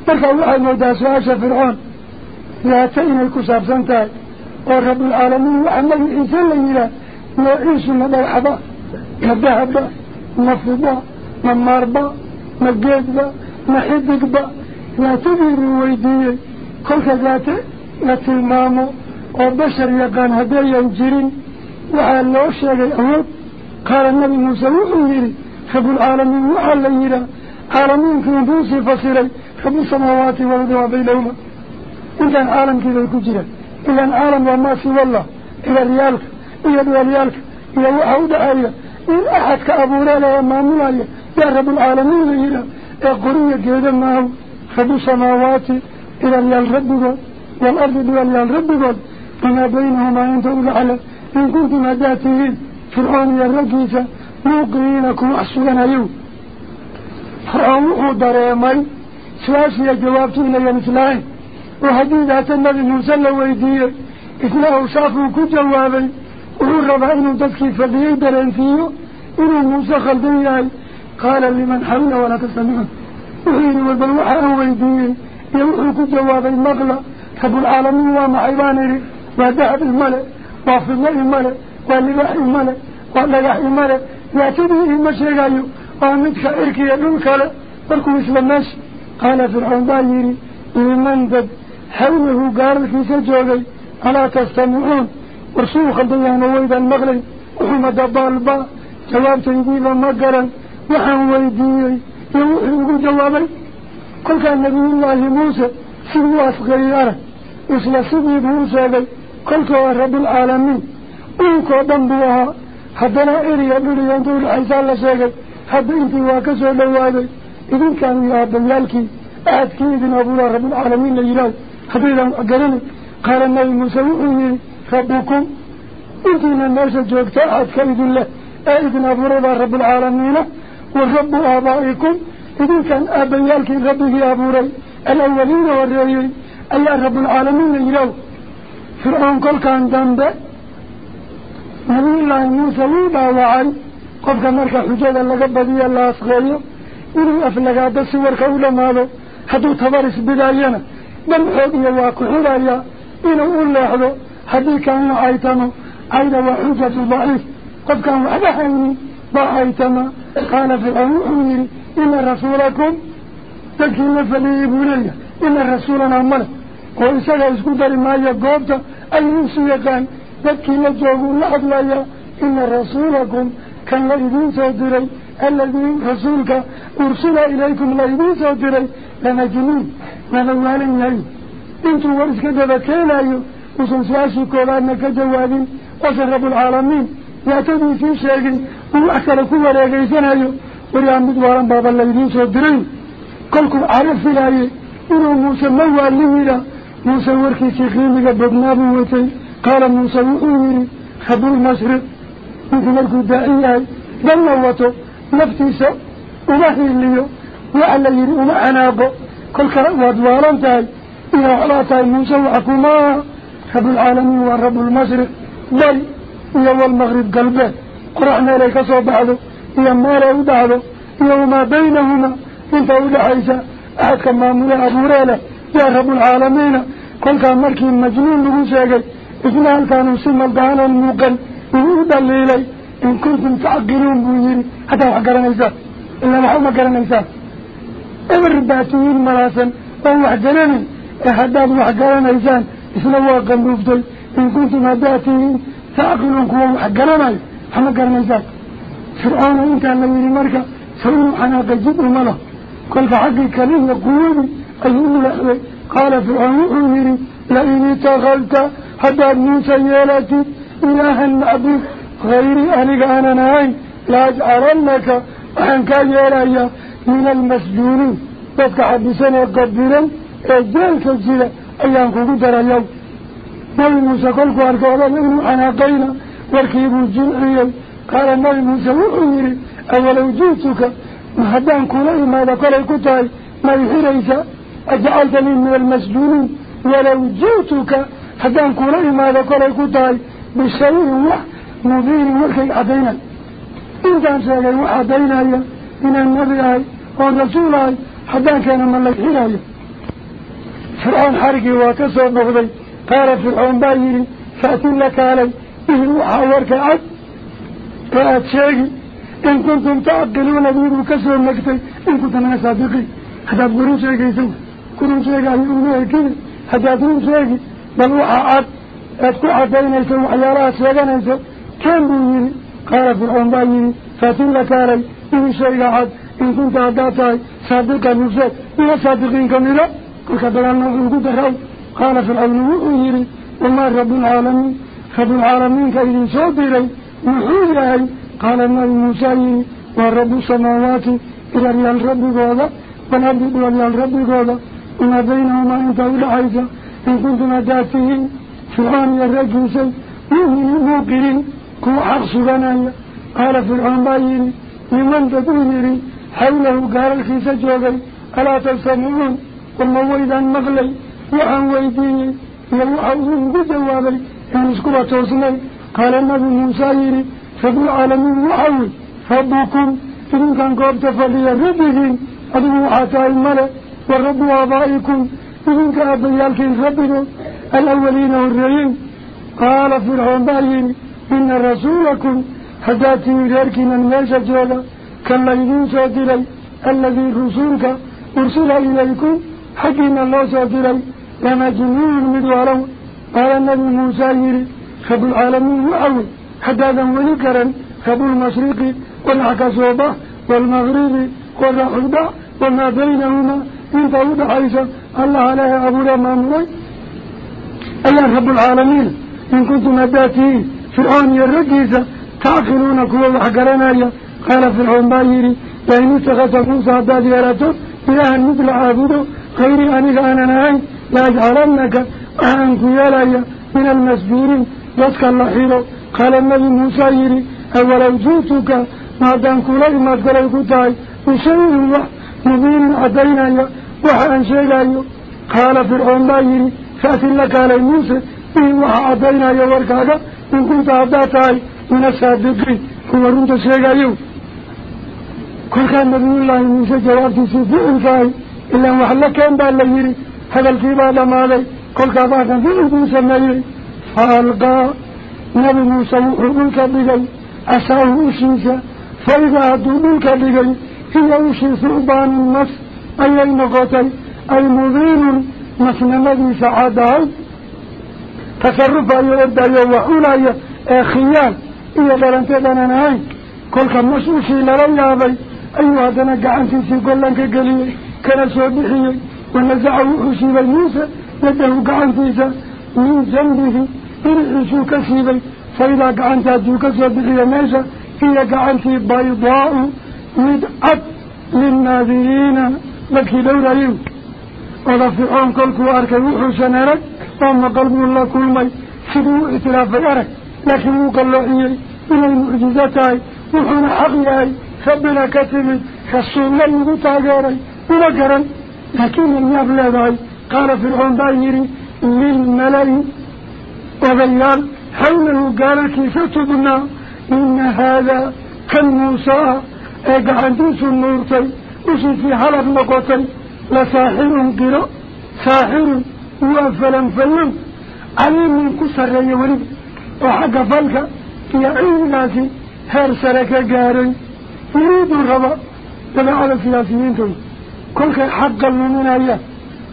تركا وحي موداس وعشا فرعون لاتين الكساب سنتاي ورب العالمين وحمد الإنسان ليلا وعيش مدر حبا كبهبا مفضا مماربا مجيبا محدقبا لا تدري ويديه كل خزاته haddayan jirin waxaa loo sheegay awood. Qaala nabi muuse wuxuu yidhi rabulcaalamiin waxaa la yidhaah caalamiinku intuu sii fasiray رب السماوات والأرض وبينهما إن كان عالم كذا يكجره إلا عالم وما سوى الله إلى ريالك إلى ريالك إلى وحود آية إن أحد كأبو لالا وما ملايا يا رب العالمين إلى قرية كذا معه رب السماوات إلى ريال ربك والأرض إلى ريال ربك وما بينهما ينتهوا لعلى إن كنتم هداتين فرعون يا الرجيسة موقعينكم أحسونا يوم فرعون دريمي. سواسي جوابته إلى مثلين. وحديثة النبي موسى لويدية إثناء شافوا كجوابي وهو إنه تسكي فضيه درين فيه. إنه موسى خلديه قال لمن حول ولا تسمعه وحين والبلوحة ويدية. يوحي كجوابي مغلى رب العالمين ومحيبانه وذهب الملك وفضل الملك ولباح الملك ولقاح الملك يعتديه المشيغايو ومدك إركي يدنك بركو مثل الناس. قال فرعون بايري لمن ذب حوله في سجوغي ألا تستمعون؟ ورسول خلديان ويدا المغلي وحمد بالبا جواب تنجيبا مقرا وحن ويديني يقول جوابي. قل كان نبي الله موسى. سيدي أفغياره إسلا سيدي موسى قل كان رب العالمين أنكو دنبوها حدنا إريا بليان دول عيسى الله سيقل حد انتي واكسو لوادي إذن كانوا يا بيالكي أحد كيدن أبو رب العالمين ليلاو حديدا أقرني قال النبي موسى وحيني ربكم انتنا الناس جوكتا أحد كيدن له أئذن أبو رب العالمين ورب آبائكم إذن كان أبا يالك ربك يا أبوري الأولين والرئيين أي رب العالمين يلو فرعون قل كان دنبا نبي الله وعي، قل كان مركا حجالا لقبضي الله أصغير إذن أفلقا دسي وركاولا مالو حدو تبارس بداينا بل حدو يواكو حرايا إذن أقول لحظو حدو كان عيتانو عيدا وحجة ضعيف قبك مركا حيني باعيتما قال فرعون حميري إن رسولكم تكلف لي بولي إن رسولنا أمنا. وإنسان يسكت لما يقبت أي نسوية كان تكلف جوابه لحظ لي إن رسولكم كان لإذن سيدري. الذي رسولك أرسل إليكم لا سيدري. لما لنا جميل لنا لي إنتو ورس كذب كيلا وصن سواسي كولانا كجواب وصن رب العالمين. يعتدي في شيء. وأحكى لكم ورأيك إذن أيو إلا مدوارا بابا اللي يوسى الدرين كلكم عارف في الآية إنه موسى موال لهذا موسى وركي سيخيمي قبضنا بوتي قال موسى وقوميني خبر المشرق مثل الكدائي بل نوته نفتيسة ومحي اللي وعلى يريد ومعناقه كل كرأوا أدوارا تاي إلا على تاي موسى وعكما خبر العالم والرب المشرق بل إلا المغرب قلبه. قرعنا إليك صوب عدو هي ما لا يدعه ما بينهما انت ولا عيسى أحد كما من أبو رالة يا رب العالمين كل كان مركي مجنون لغوسة إثنان كانوا سمى الدهان الموقن يهود الليلي إن كنتم تعقلون بوهيري حتى وحقر نيسا إلا محوما قرن نيسا إبر باتوين مراسا وهو حجراني إحداد وحقر نيسا إثنوا قنوفتل إن كنتم هداتين تعقلون كوهو حقر نيسا حما نيسا فرعون انت لو يري مركا سوم أنا قجب ملا. كل فحق الكريم وقوم أيوه الاخوة قال فرعون يري لاني تغلت حتى من سيالتي اله النبي غيري انك أنا نهاي لا أجعلنك ان كان يلايا من المسجونين. تفك حدثنا قدرا أجل سجل ايان قدر اليوم بل موسى كل فارك ولا نحن عناقينا وركيب الجنعيين قال النبي موسى وحوري أولا وجودتك محدان كله ما ذكر الكتاي ما يحريسا أجعلتني من المسجونين؟ ولا وجودتك حدان كله ما ذكر الكتاي بالشيء الله مبين وكي عدينا إن كان سألوا عدينا من النبي والرسول حدان كان من الله حرايا فرعون حركي وكسر نغضي قال فرعون بايري فأتي لك علي. إهلوا حوارك عد. فأتشاهي إن كنتم تعقلون أبوه كسر المكتب إن كنتم نصادقين هذا قرون شيئا يسوه قرون شيئا يؤونه كذلك حتى قرون شيئا بل هو عاد أتكو عدين يسوه على رأس لغان يسوه كان بيهني قال فرعون بيهني فاتن لكاري إن شيئا عاد إن كنت عداتي صادقا نفسك إن صادقين كميرا قلت بلان نظر قدره قال فرعون يؤونه وما رب العالمين. رب العالمين كإذن صادرين وحيي قال النبي موسى ورب السماوات إلى ريال رب قولا فنبدو ريال رب قولا إن بينهما إنت ولحيزا إن كنت نجاتهم فرعان يا رجوسي يهم الموقرين كو عقصبنا قال فرعان باير لمن تدويري؟ حوله قال الخيسة جوغي. ألا تلسمون؟ وما ويدا مغلي. وعن ويديني يوحوهم بجوابي إن اسكوا قال النبي موسى يري رب العالمين وحول فضكم إن كان قبت فلي ربهم أدو حتى الملأ والرب وضائكم إن كان أبيالك ربنا الأولين والرئيين قال فرعون بأيين إن رسولكم هداتي ذلك من ميشة جولة كما يدون سادري الذي رسولك أرسل إليكم حكم الله سأدري لما جنون مدوارون قال النبي موسى يري رب العالمين وعوي حدادا ونكرا. رب والعكس والعكسوبة والمغرب والرحضة وما بينهما. إن تعود حيثا الله عليها أبو الأمامري أي رب العالمين إن كنت مداتي فرعون يرجيزا تعقلون كل الحقران قال فرعون بايري لأن اتخذت فوسى يا يراتون إله المثل عابده خيري أنك أنا نهي لا أجعلنك يا يلايا من المسجورين ودك النحيرو قال النبي موسى يري أولو جوتوك ما دان كولي ما دلو قطاي وشوه الله مبين عدينا وحا أنشيلا قال فرعون با يري فأتل لك علي موسى. وحا عدينا يوارك هذا من قطا عداتاي من السادقين كورون تشيلا يو كل كان نبي الله موسى جواب تسيب بإنفاي إلا وحا لكين با اللي يري. هذا الكيبا لما علي. كل كان نبي الله موسى ما يري. فألقى نبي موسى وحبك بغي أساه أشيسا فإذا أدوبك بغي هي أشي ثعبان النص أي النقطي أي مضين مثل الذي سعاده تصرف أي أبدا يوحونا أي خيال إيا دلنتدنا نهاي كل كمسوسي لرياضي أيها دنا قعنتي لك قليل كان سوبحي ونزعه حسيب موسى يده قعنتيسا من جنبه إرحسو كسيبي فإذا قعنت أدوك سوبحي ميسا هي قعنتي بيضاء مدعب للناذرين لك دورا يوم وذا فرعون كلكو أركي وحسن أرك وما قلبه الله كل مي سدو اتلاف أرك لكن له إيه؟ إلى المعجزات وحنا حقياي ربنا كتمد خصوا الله يغتاقاري ونقرا لكن ذاي قال فرعون دايري للملأ وبيان حوله قال كيف تبنى إن هذا كان موسى اقعدوس النورتي وشي في حلب نقطي لساحر قراء ساحر وافلا فلم عليم من كسر يولي وحق فلك يعين ناسي هر سرك قاري يريد الربا تبع السياسيين توي. كل حق من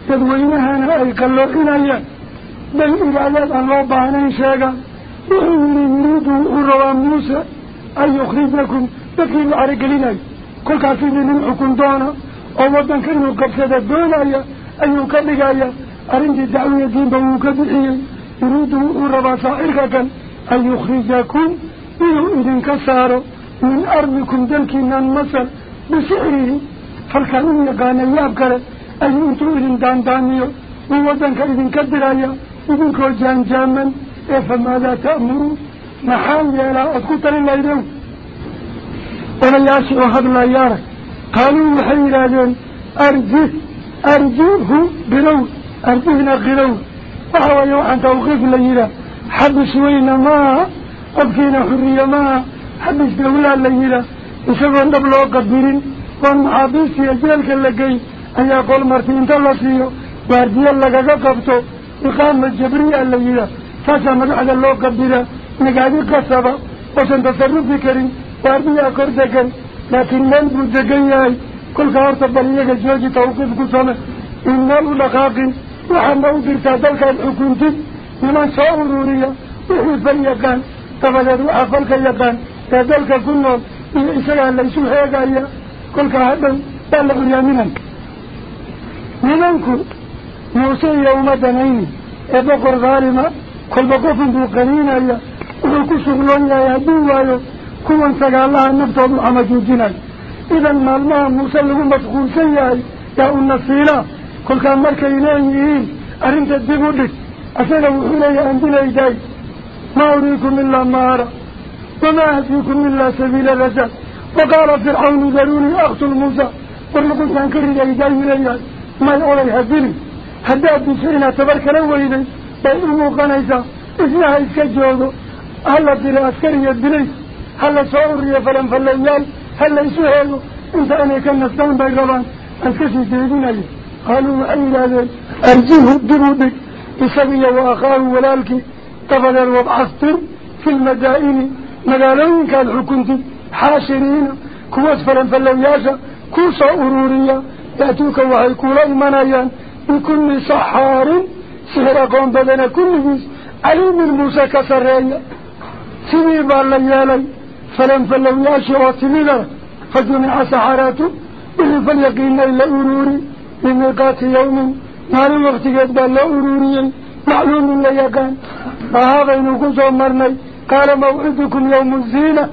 تدوينها أنا أي قلوحين اياه بل إبادات الله بانين شاقا يريد الربا موسى أن يخرج لكم تكيب عرق لنا كل كافين من حكم دونا أو ودن كنه قبسة دونا أن يكبق اياه أرنت دين بوكبحي يريد الربا صائرك أن يخرجكم. إنه إذن كساروا من أرضكم دلكنا المثل بسعره فالكانوا يقانا يابكرا أي أنتو إذن دان دانيو؟ ووضنك إذن كدرايا إذن كو جان جاما فماذا تأمروا محال يلا أتكوت لله يدعو ولا ياسي أحد الله يارك. قالوا محيراجين أرجه أرجوه بلو. أرجهنا قلو وهو يوحن توقيف ليلا حبس وين ما أبكينا حرية ما. حبس دولة ليلا يسوون دبلو قدرين وان محابيس يجيلك اللقي أن يقول مرتين تلسيو وارديا لقا قبطو إقام الجبرية الليلا فاسا مدعد الله قدرا نقادي قصبا وسن تصرف ذكرين وارديا كردكا لكن من بودقياي كل كهورت بليك جوجي توقف قصنا إنه لقاقين وحنا ودرتا دلك الحكومتي لمن سأوروريا وحي فليقان تبدأ روحا يقان. تدلك كنهم إسرائيل اللي يسوح يقايا كل كهذا بلغ اليمين منكم موسى يوم دنين. إبقر ظالما كل بقوف بقرين يا وكل شغلون يا يدوا كون سقى الله نبتض عمجوجنا إذا ما الماء موسى لهم مسخول سيئي يا النصيلة كل كان مركا إليهين أرنت الدبودك أسأل وحولي أنبنا إيداي ما أريكم إلا ما أرى. وما أهديكم إلا سبيل الرجال وقال فرعون ذروني أقتل موسى. ورلقوا سانكر إيداي إليهي ما يقولي هداد بسعنا تبارك الأولي بأمو قنيسة إسنها إسكجوضو هلا دل أسكري الدليس هلا صوري فلن فلنيال هلا يسوهلو انت أنا كان نستان بيغلان أسكسي تهدين أيه قالوا أي ذلك أرجيه الدرودك إسابي وأخاه ولالك بكل سحار سحر قوم بدنا كل جيس عليم الموسى كسرية سمي بالليالي فلن فلنياشا واتمينا فجمع سحراته إذن فليقين إلا أروري بميقات يوم. مال الوقت قد بل أروري معلوم لا يقان. فهذا ينقص مرني قال موعدكم يوم الزينة.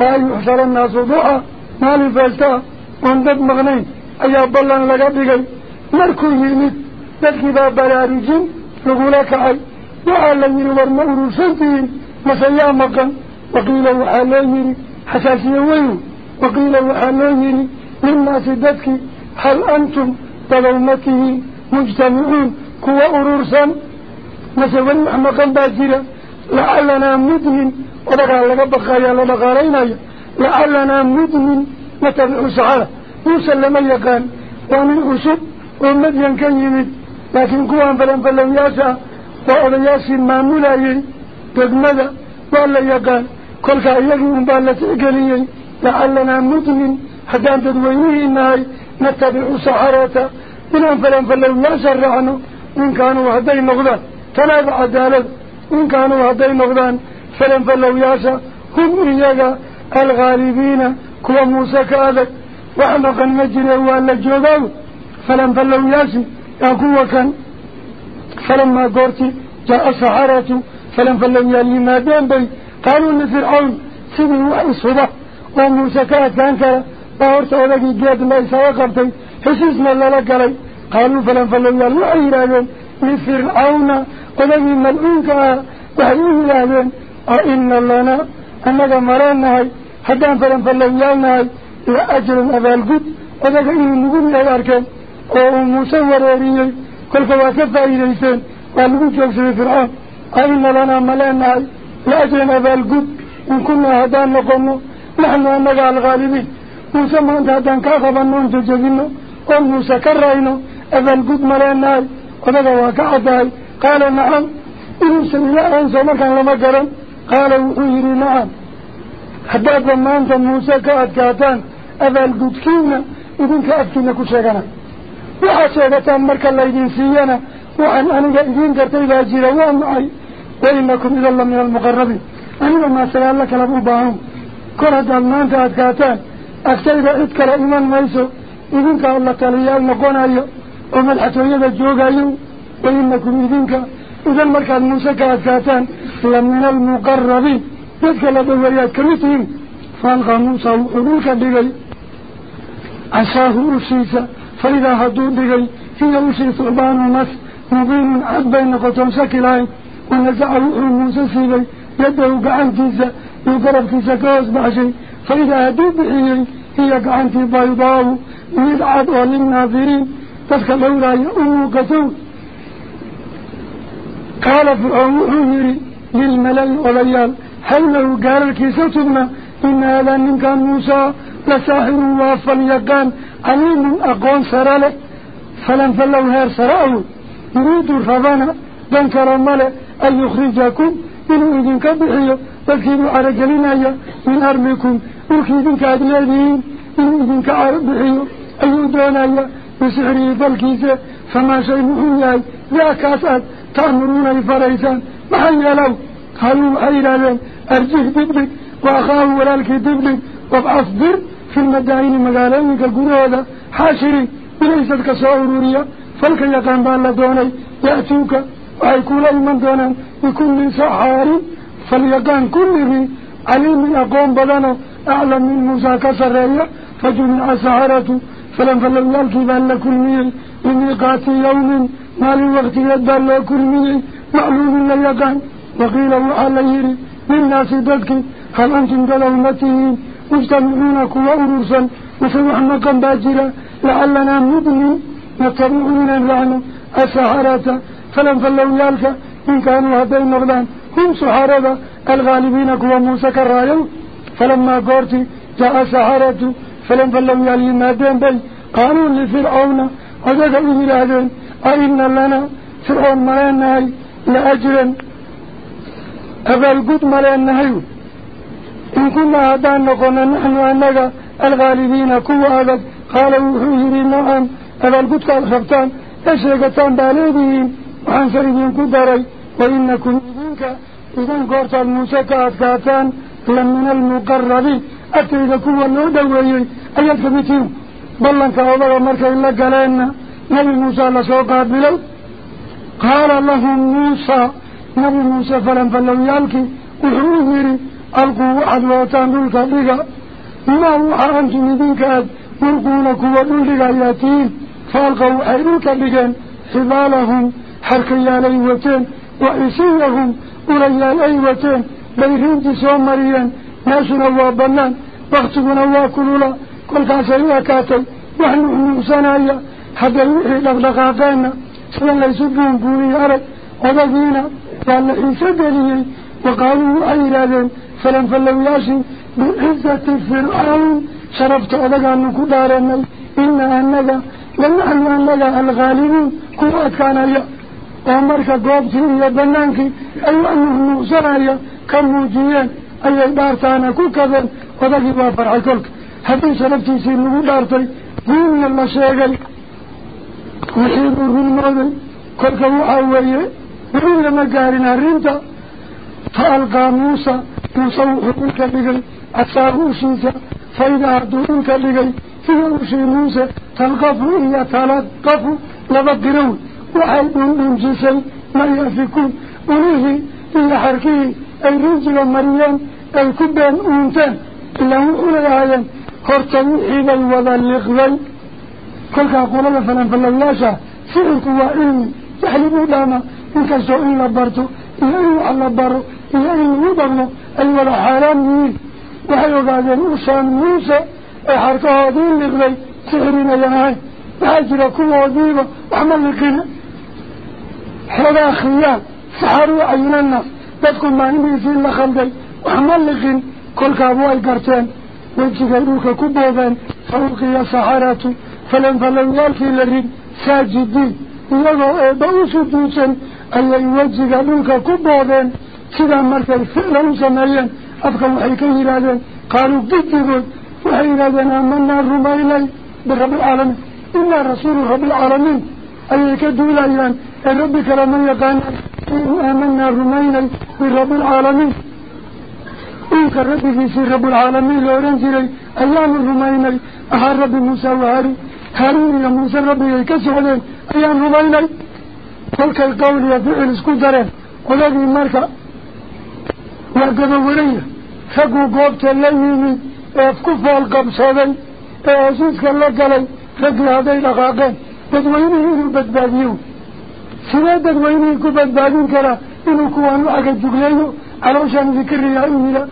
وأن مركو يمد ذلك باب بلارجين لقولك عي وعلى يري ورمأور سنتين مسيا مقا وقيل يري حساسية ويو وقيل وحالا يري للناس ذاتك هل أنتم تلومته مجتمعون. كوا أرورسا مسوى محمقا باجرا لعلنا مدهن ودقال لك بخايا لدقالينا لعلنا مدهن نتبع سعادة. موسى لما يقال ومن أسد ومدين كان يمد لكن قوان فلن فلن ياسا وعلى ياسين مامولا قد مدى وعلى يقال. قلت أيهم بألا تأكلين لعلنا مدين حتى أن تدويني إنهاي. نتبع سحراتا إنهم فلن فلن ياسا رعنوا إن كانوا هدين نغضان تنابع عدالة إن كانوا هدين نغضان فلن فلن ياسا. هم إياها الغالبين. كوا موسى كالك وحنقا نجري وأن نجري فلم بلوا ياسم يا قوة كان. فلما قرت جاء سحارة فلم بلوا يالي ما دين بي. قالوا ان فرعون سبه وعصبة وموسكات كانت باورت أولاك جاد الله سواقبتي حسيسنا لك علي. قالوا فلم بلوا يالي عيران لفرعون أولاك ملعونك وحيوه لالين وإن لنا أنك مرانا هاي حتى فلم بلوا يالي لأجل أبا القد. وذلك إنه نقول لأركان ومسور يريني كل فواكف إليسان وقالوا جوز فرعون. أين لنا ملان هاي لأجلنا ذا القد إن كنا هدان لقلنا نحن أنك على الغالبين. موسى ما أنت هدان كاخبا نونج جبنا وموسى كرهنا ذا القد ملان هاي وذا واكع ذاي قال نعم. إنسى الله أنسى مكان لمكرا قال وحير نعم. حدث ما أنت موسى كأت كاتان أذا القد كينا إذن كأتنا كشيكنا وحسيبتان مركا ليدين سيانا. وحن أنك إذين كرتيبا جيروان معي وإنكم إذا الله من المقربين أنا ما سيال لك لأبو باهم كرة دلنان تأتكاتان أكتيبا إذك لإيمان ميسو. إذين كالله تليال نقون أيو. وملحتوية الجوغ أيو. وإنكم إذين ك إذا المركا الموسى كأتكاتان لمن المقربين. إذك لابو وياك كريتين فالغموسى وحلوكا بغي. عساه رسيسا فإذا هدون دقل هي وشي صعبان ومس مبين عبين نقطون شكلين ونزعوا أمم الموسى سيبي يده قعن تيزا يقرب تيزا كوز بعشي. فإذا هدون دقل هي قعن تي بيضاو ويضعط للناظرين تدخل أولا يأمو قتو قال فرعون عميري للملل وليال حينه قال الكيسة ثم إنها لن كان موسى. لساحر وافل يقان عليم أقوان سرالة. فلن فلو هير سراله يريد الرضانة بان كرامله أن يخرجكم. إن إذن كبحيه تكينوا على جلين من أرميكم. أركي إذن كأدلالين إن إذن كأربحيه أي دون أي بسحره فما شيء مهمي أي لا كاسات. تأمرون الفريسان محيا لو خلوا حيلا لن. أرجيه دبك وأخاه ولا الكي دبك وابعث في المدائن مغالوين كالقرودة حاشرين وليست سعورورية فالك يقام بان لدوني يأتوك أي ايمن دونان يكون من سعاري فليقام كل ري عليم يقوم بلنا أعلم من مزاكة سرية فجمع سعارته فلن فلنالك بان لكل مين بميقات يوم مال وقت يدبان لكل مين معلوم ليقام وقيل الله عليه من ناس بدك هل أنتم قلومتهم مجتمعون كوا أرورسا وفوحا مقام باجرا. لعلنا نبهم نتبعون لعنا السحارة فلن فلوا يالك إن كانوا هدين نغدان هم سحارة الغالبين كوا موسى كرايو فلما قرت جاء السحارة فلن فلوا يالي مادين بل. قالوا لفرعون. وجدوا ملادين أئن لنا فرعون مرين نهي. لأجرا أبا القد مرين نهيو إن كنا أدان نقونا نحن أنك الغالبين نعم. كو أدد قالوا حيري نعم. أذا القدك الخبتان أشركتان باليبهم وحن سريبين كدري وإنكم إذنك إذن قرط الموسكة أتكاتان لمن المقربين. أتريد كو أنه دوليين أيات كبتين. بلنك أولا ومركا إلا قلائنا نبي موسى الله سوقها قال لهم موسى نبي موسى فلن فلن يالكي وحروه القوة أحد موتان ذلك الضيقة إما هو حرمت مذنك ألقونا كوى ذلك الياتين فألقوا أهلوك الضيقين حبالهم حركيا ليوتين وإسيرهم أوليا ليوتين بيهين تسوم مريا ناسنا وابنان؟ واختبنا واكلولا. كل سيئة كاتل. وحن نحن حتى يوحي لغلقاتنا سنة ليسبهم بوني أرد وذبينا. فالإنسان دليل وقالوا أي لذين falanfalowyaashii bicizati fircawn sharafta odagaanu ku dhaaranay ina annaga ونحن أننا الغالبون قوات كان يا ومرك قوبتي يا بنانكي أي أنه نوصنا كموجيين أي دارتانا كوكذا وذلك وفرع كلك هذين سنبتي سينه دارتي دين الله شيئا وحيد الرمضي كلك وحاوية وحيد لما قارنا الرمتا فألقى موسى ينصوه دولك لغي أتساهو شيسا فإذا دولك لغي فيه شي موسى تلقفه إيا تلقفه لبقرون وحيدون بمجيسا مريم فيكم وليه إلا حركيه أي رجل مريم أي كبان أمتان إلا هو أولا هايا خرطوه إيا الوضا لغي كلك أقول الله فلان فلالله شا يحلبوا داما. إنك سوئين لبرتو إلا إلا الله بارو إلا إلا بارو أول حرامي وحي وقال موسى موسى. أحرك هذين لغلي سهرين ينهي وحجر كل وذيبا وعمل لقنا حدا خيان سحروا عين الناس. بدكم ما نبي في المخلدي وعمل لقنا كل كابوا القرتين ويجي غيروك كبوبا فوقي سحراته فلن فلن يالكي لرين ساجدين. يلو ايبا وسدوسا أي يوجي غيروك كبوبا سيدا مركز فعلا سميا أفقا وحيكو إلادا قالوا بيتكم وحي إلادا أمنا الرمى إلي برب العالمين. إلا رسول رب العالمين. أيك دولا إلان ربك لما يقان. أمنا الرمى إلي برب العالمين. إنك ربي في رب العالمين لورنس إلي أيام الرمى إلي. أها الرب موسى وهاري. هارون يا موسى ربي يكسو عليهم أيام الرمى إلي. تلك القول يفعل اسكو جرين ولكن مركز ee ku fool qabsaday ee heshiiska la galay raggii hadday dhaqaaqeen dadweynihii inuu badbaadiyo sidee dadweynihii ku badbaadin karaa inuu kuwaan u caga jugleeyo calooshaan idinka riyaa u yidha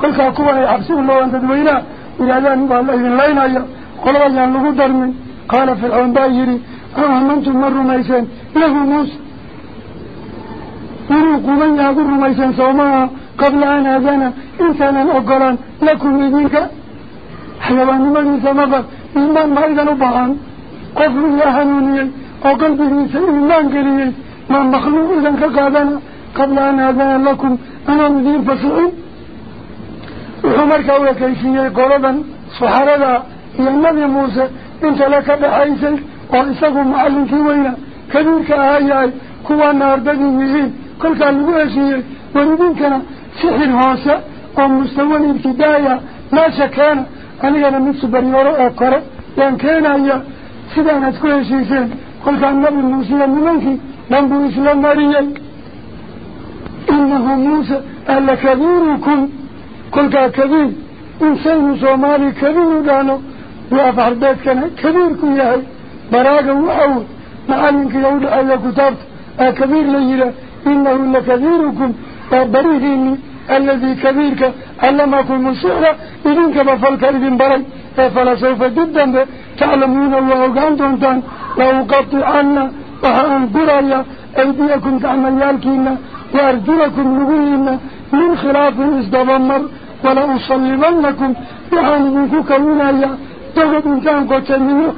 kolkaa kuwan ay cabsi u lowaan dadweynaha yidhahdaan waa la idin laynaya qolada yaan lagu darmin qaala fircoon baa yidhi aamantum ma rumayseen lahu muuse inuu quban yahaad u rumayseen soomaha قبل أن أذن إنسانا أقرا لكم إذنك. حيوان من إنسانك إيمان ما إذن أبعان قفل الله نوني وقلب إنسان إيمان كريه ما مخلوق إذنك قادنا. قبل أن أذن لكم أنا مذين فسعين وحمر كوية كيسية قربا صحر الله يا النبي موسى إنت لك بحيسك وإساق معلم كوينة كذلك آي آي كوانا أردني يجين كل كان يقول شيء ومدين سحر هوسا أو مستوى الابتدايا لا شكان أنا أنا من سبري وراء أكرة. لأن كان أي سيدا نتكون الشيخين قلت عن نبي موسى المنكي لن بو إسلام مريا إنه موسى أهل كبيركم. قلت كبير إنسان موسى ومالي كبير دانو. وأفع البيت كان كبيركم يا هاي براغا وحاول معلمك يقول أهل كتابت أكبير ليلة إنه لكبيركم بريدين الذي كبيرك ألم أكن مسيرا إذنك بفلك إذن بري. فلسوف جدا تعلمون الله قانتون تان لو قطعنا وحان برايا أيديكم تعمل يالكينا وأرجلكم نبينا من خلاف إزدبمر ولا أصلمنكم وحان إذنكو كوينا يا تغد إن كان قتلينا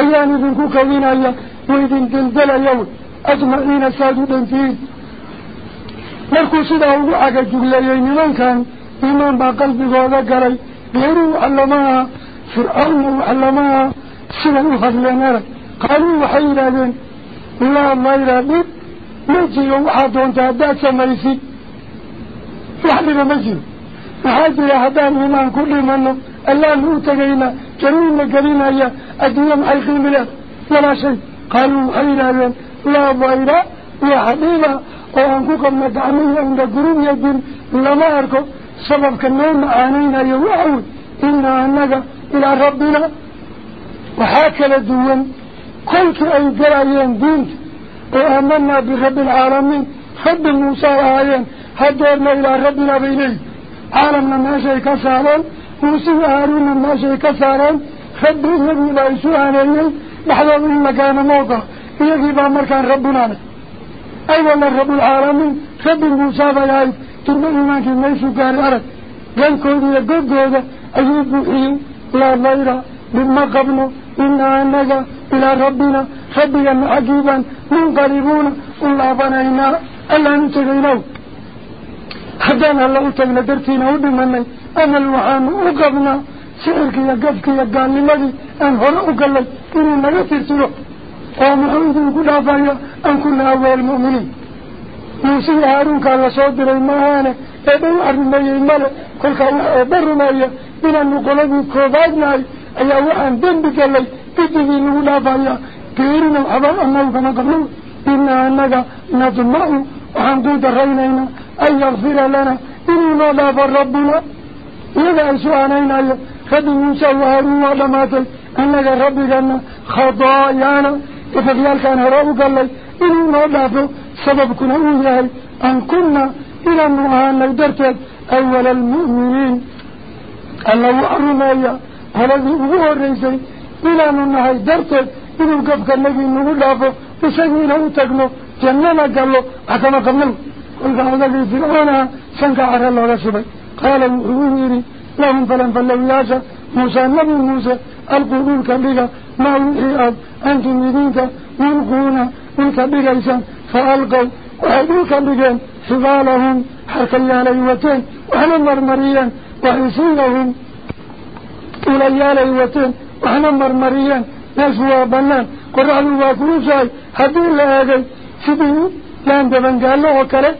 أيان إذنكو كوينا يا وإذن دلدل يوم أجمعين ساجدا فيه. Baa qalbigooda galay geeruu wax lama aha fircawna wax lama aha siday u hadleen arag qaaluu waxay yidhaahdeen laa mayra dhib ma jiro waxaad doonta haddaad samaysid wax dhiba ma jiro maxaa jira haddaan iimaan ku dhimano allaanu u tegaynaa jamiilna gelinaya adduunye maxay qiimi leed walaa shay qaaluu waxay yidhaahdeen laa dayra waxa dhiba أو أنكوك المدعمية عند قروم يدين لما أركو سبب كنون آنين يوحوي إنا أنك إلى ربنا. وحاك لدوان كنت أي قرأيين دينك وآمنا برب العالمين. خب الموسى آيين هدرنا إلى ربنا بإليه. عالمنا ما شيء كسارا موسى آرون ما شيء كسارا خب الله إلى إسوء آنين نحضر من مكان موقع. إيه كيبا مركان ربنا. نحن. Awala rabulcaalamiin rabbi muusaa bay ahayd turba iimaankii meeshuu gaaray arag gankooda iyo gogooda ayuu buuxiyey laa layra dhib ma qabno inaa anaga إلى ربنا ربنا عجيبا منقلبون الله بنينا ألا نتغيناه حدانا الله تغنى درتينا ودمنا أنا الوحان أقبنا سعرك يا قفك يا سلوح ومحمد يقول أفايا أن كنا أول المؤمنين. موسى هارون كان صدر المهانة إذن أرمي الملك كل كان أبر مايا من النقلب كوبادنا أي وحان دنبك لي بدي نقول أفايا. كيرنا أبا أنه كما قبلوا إنا أنك نطمع وحنقود رينينا. أن يغفر لنا. إننا لا ربنا. إذا أسوانينا خد موسى وهارون ولماتي أنك أن خضايانا كان هراء قال لي إننا لا سبب كنا أولاي أن كنا إلى أنها نقدرت أول المؤمنين الله أرمي الذي هو الرئيسي إلى أنها نقدرت إنه قفك النبي نقول له بسجن له تقنو جنة قال له أكما قبله قلت هذا في فرعون سنك على الله رسوله قال المؤمنين لهم فلن فلو ياسا موسى النبي موسى القرون كبيرة ما يوحي أنتم يدينك يلقون من كبيرة فألقوا وحدوا كبيرا حبالهم حركا ياليوتين وحنا مرمريا وحسينهم إلى ياليوتين وحنا مرمريا نسوا بنان قرآن واكروساي هدو لهذا سيدي لأن دبن قال له وكله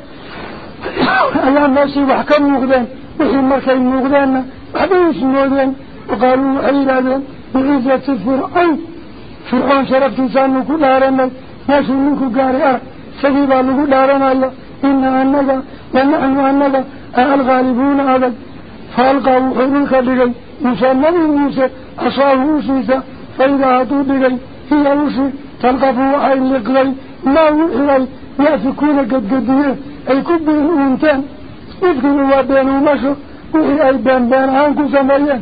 أيام ناسي وحكم مغدان وحي مركي مغدان وحبيش مغدان وقالوا عيرادا بعزة فرعون. فرعون شرفت سانو كل هرمي ناسو منكو قاري أرى سبيبا لغو دارنا الله إنا أنك ونحن أنك الغالبون أبد فألقوا حروك لغي موسى النبي موسى أصاه موسى فإذا أتوا لغي هي وشي تلقفوا عين لقلي. ما وحلي يأفكون قد قدية أي كبه انتان اذكروا وابينوا مشو وحي أي بان بان عنكو سمريان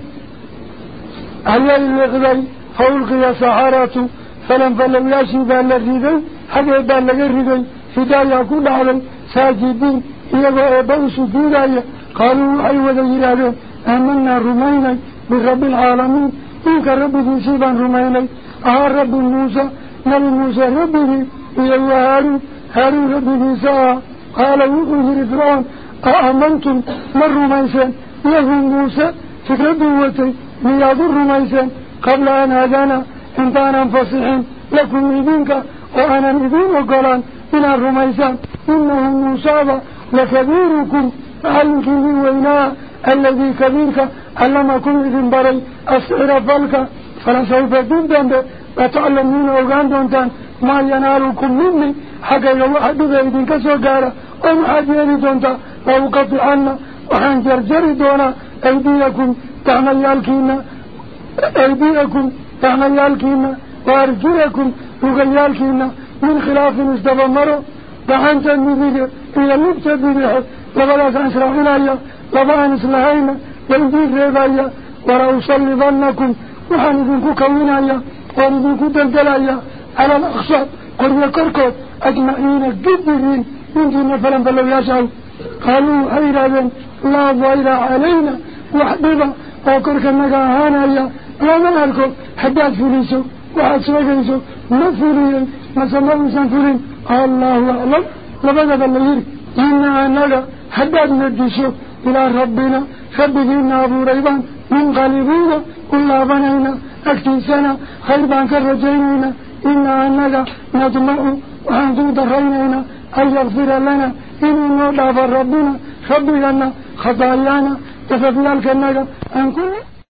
هيا لقلي فألقي سحاراته فلم فلم ياشي بان لغيدي حقا بان لغيدي فدايا كل علي ساجدين. إيغو إباو سجودايا قالوا أي وذيرادين آمنا رميني برب العالمين. إنك رب سيبا رميني أها رب موسى. نبي موسى ربه. إيهو هارون. هارون ربه ساعة قال وقوه فرعون أأمنتم من رميسان يهو موسى. فكرة وتي مياد الرميسان قبل أن هدانا انتانا فصحين لكم إذنك وأنا إذن وقالان من الرميسان إنه موسى لكبيركم. علمكم وإناء الذي كبيرك. علمكم إذن بري. أسعر فلك. فلسوف تبدأ وتعلمون أوغان دونتان. ما ينالكم مني. جرجري دونا أيديكم أيديكم تعميالكينا وأرجلكم وغيالكينا من خلاف استفمروا وحان تنبيه إلى المبتدبيه لبدا سنشرحنا لبدا نسلحينا وإذن ريبايا ورأصلبنكم وحان إذنكو كوينايا وحان إذنكو دلدلايا على الأخشاب قرية كركوت أجمعين قدرين من دون فلن فلو يشعر قالوا وحبيبا وكرك النقاهانا يا لا نلالكو حداد فليسو وحد سوكيسو ما فليين ما سمعوا سنفلين الله أعلم. لبدا بالليل إنا أنك حداد ندشو إلى ربنا. خبقين أبو ريبان. من قلبونا كل بنينا أكتسنا خير بانك الرجينينا إنا أنك نطمع وحنطو درينينا أن يغفر لنا. إننا لا ربنا خبقنا خطايانا. تفضلك أنك أن كل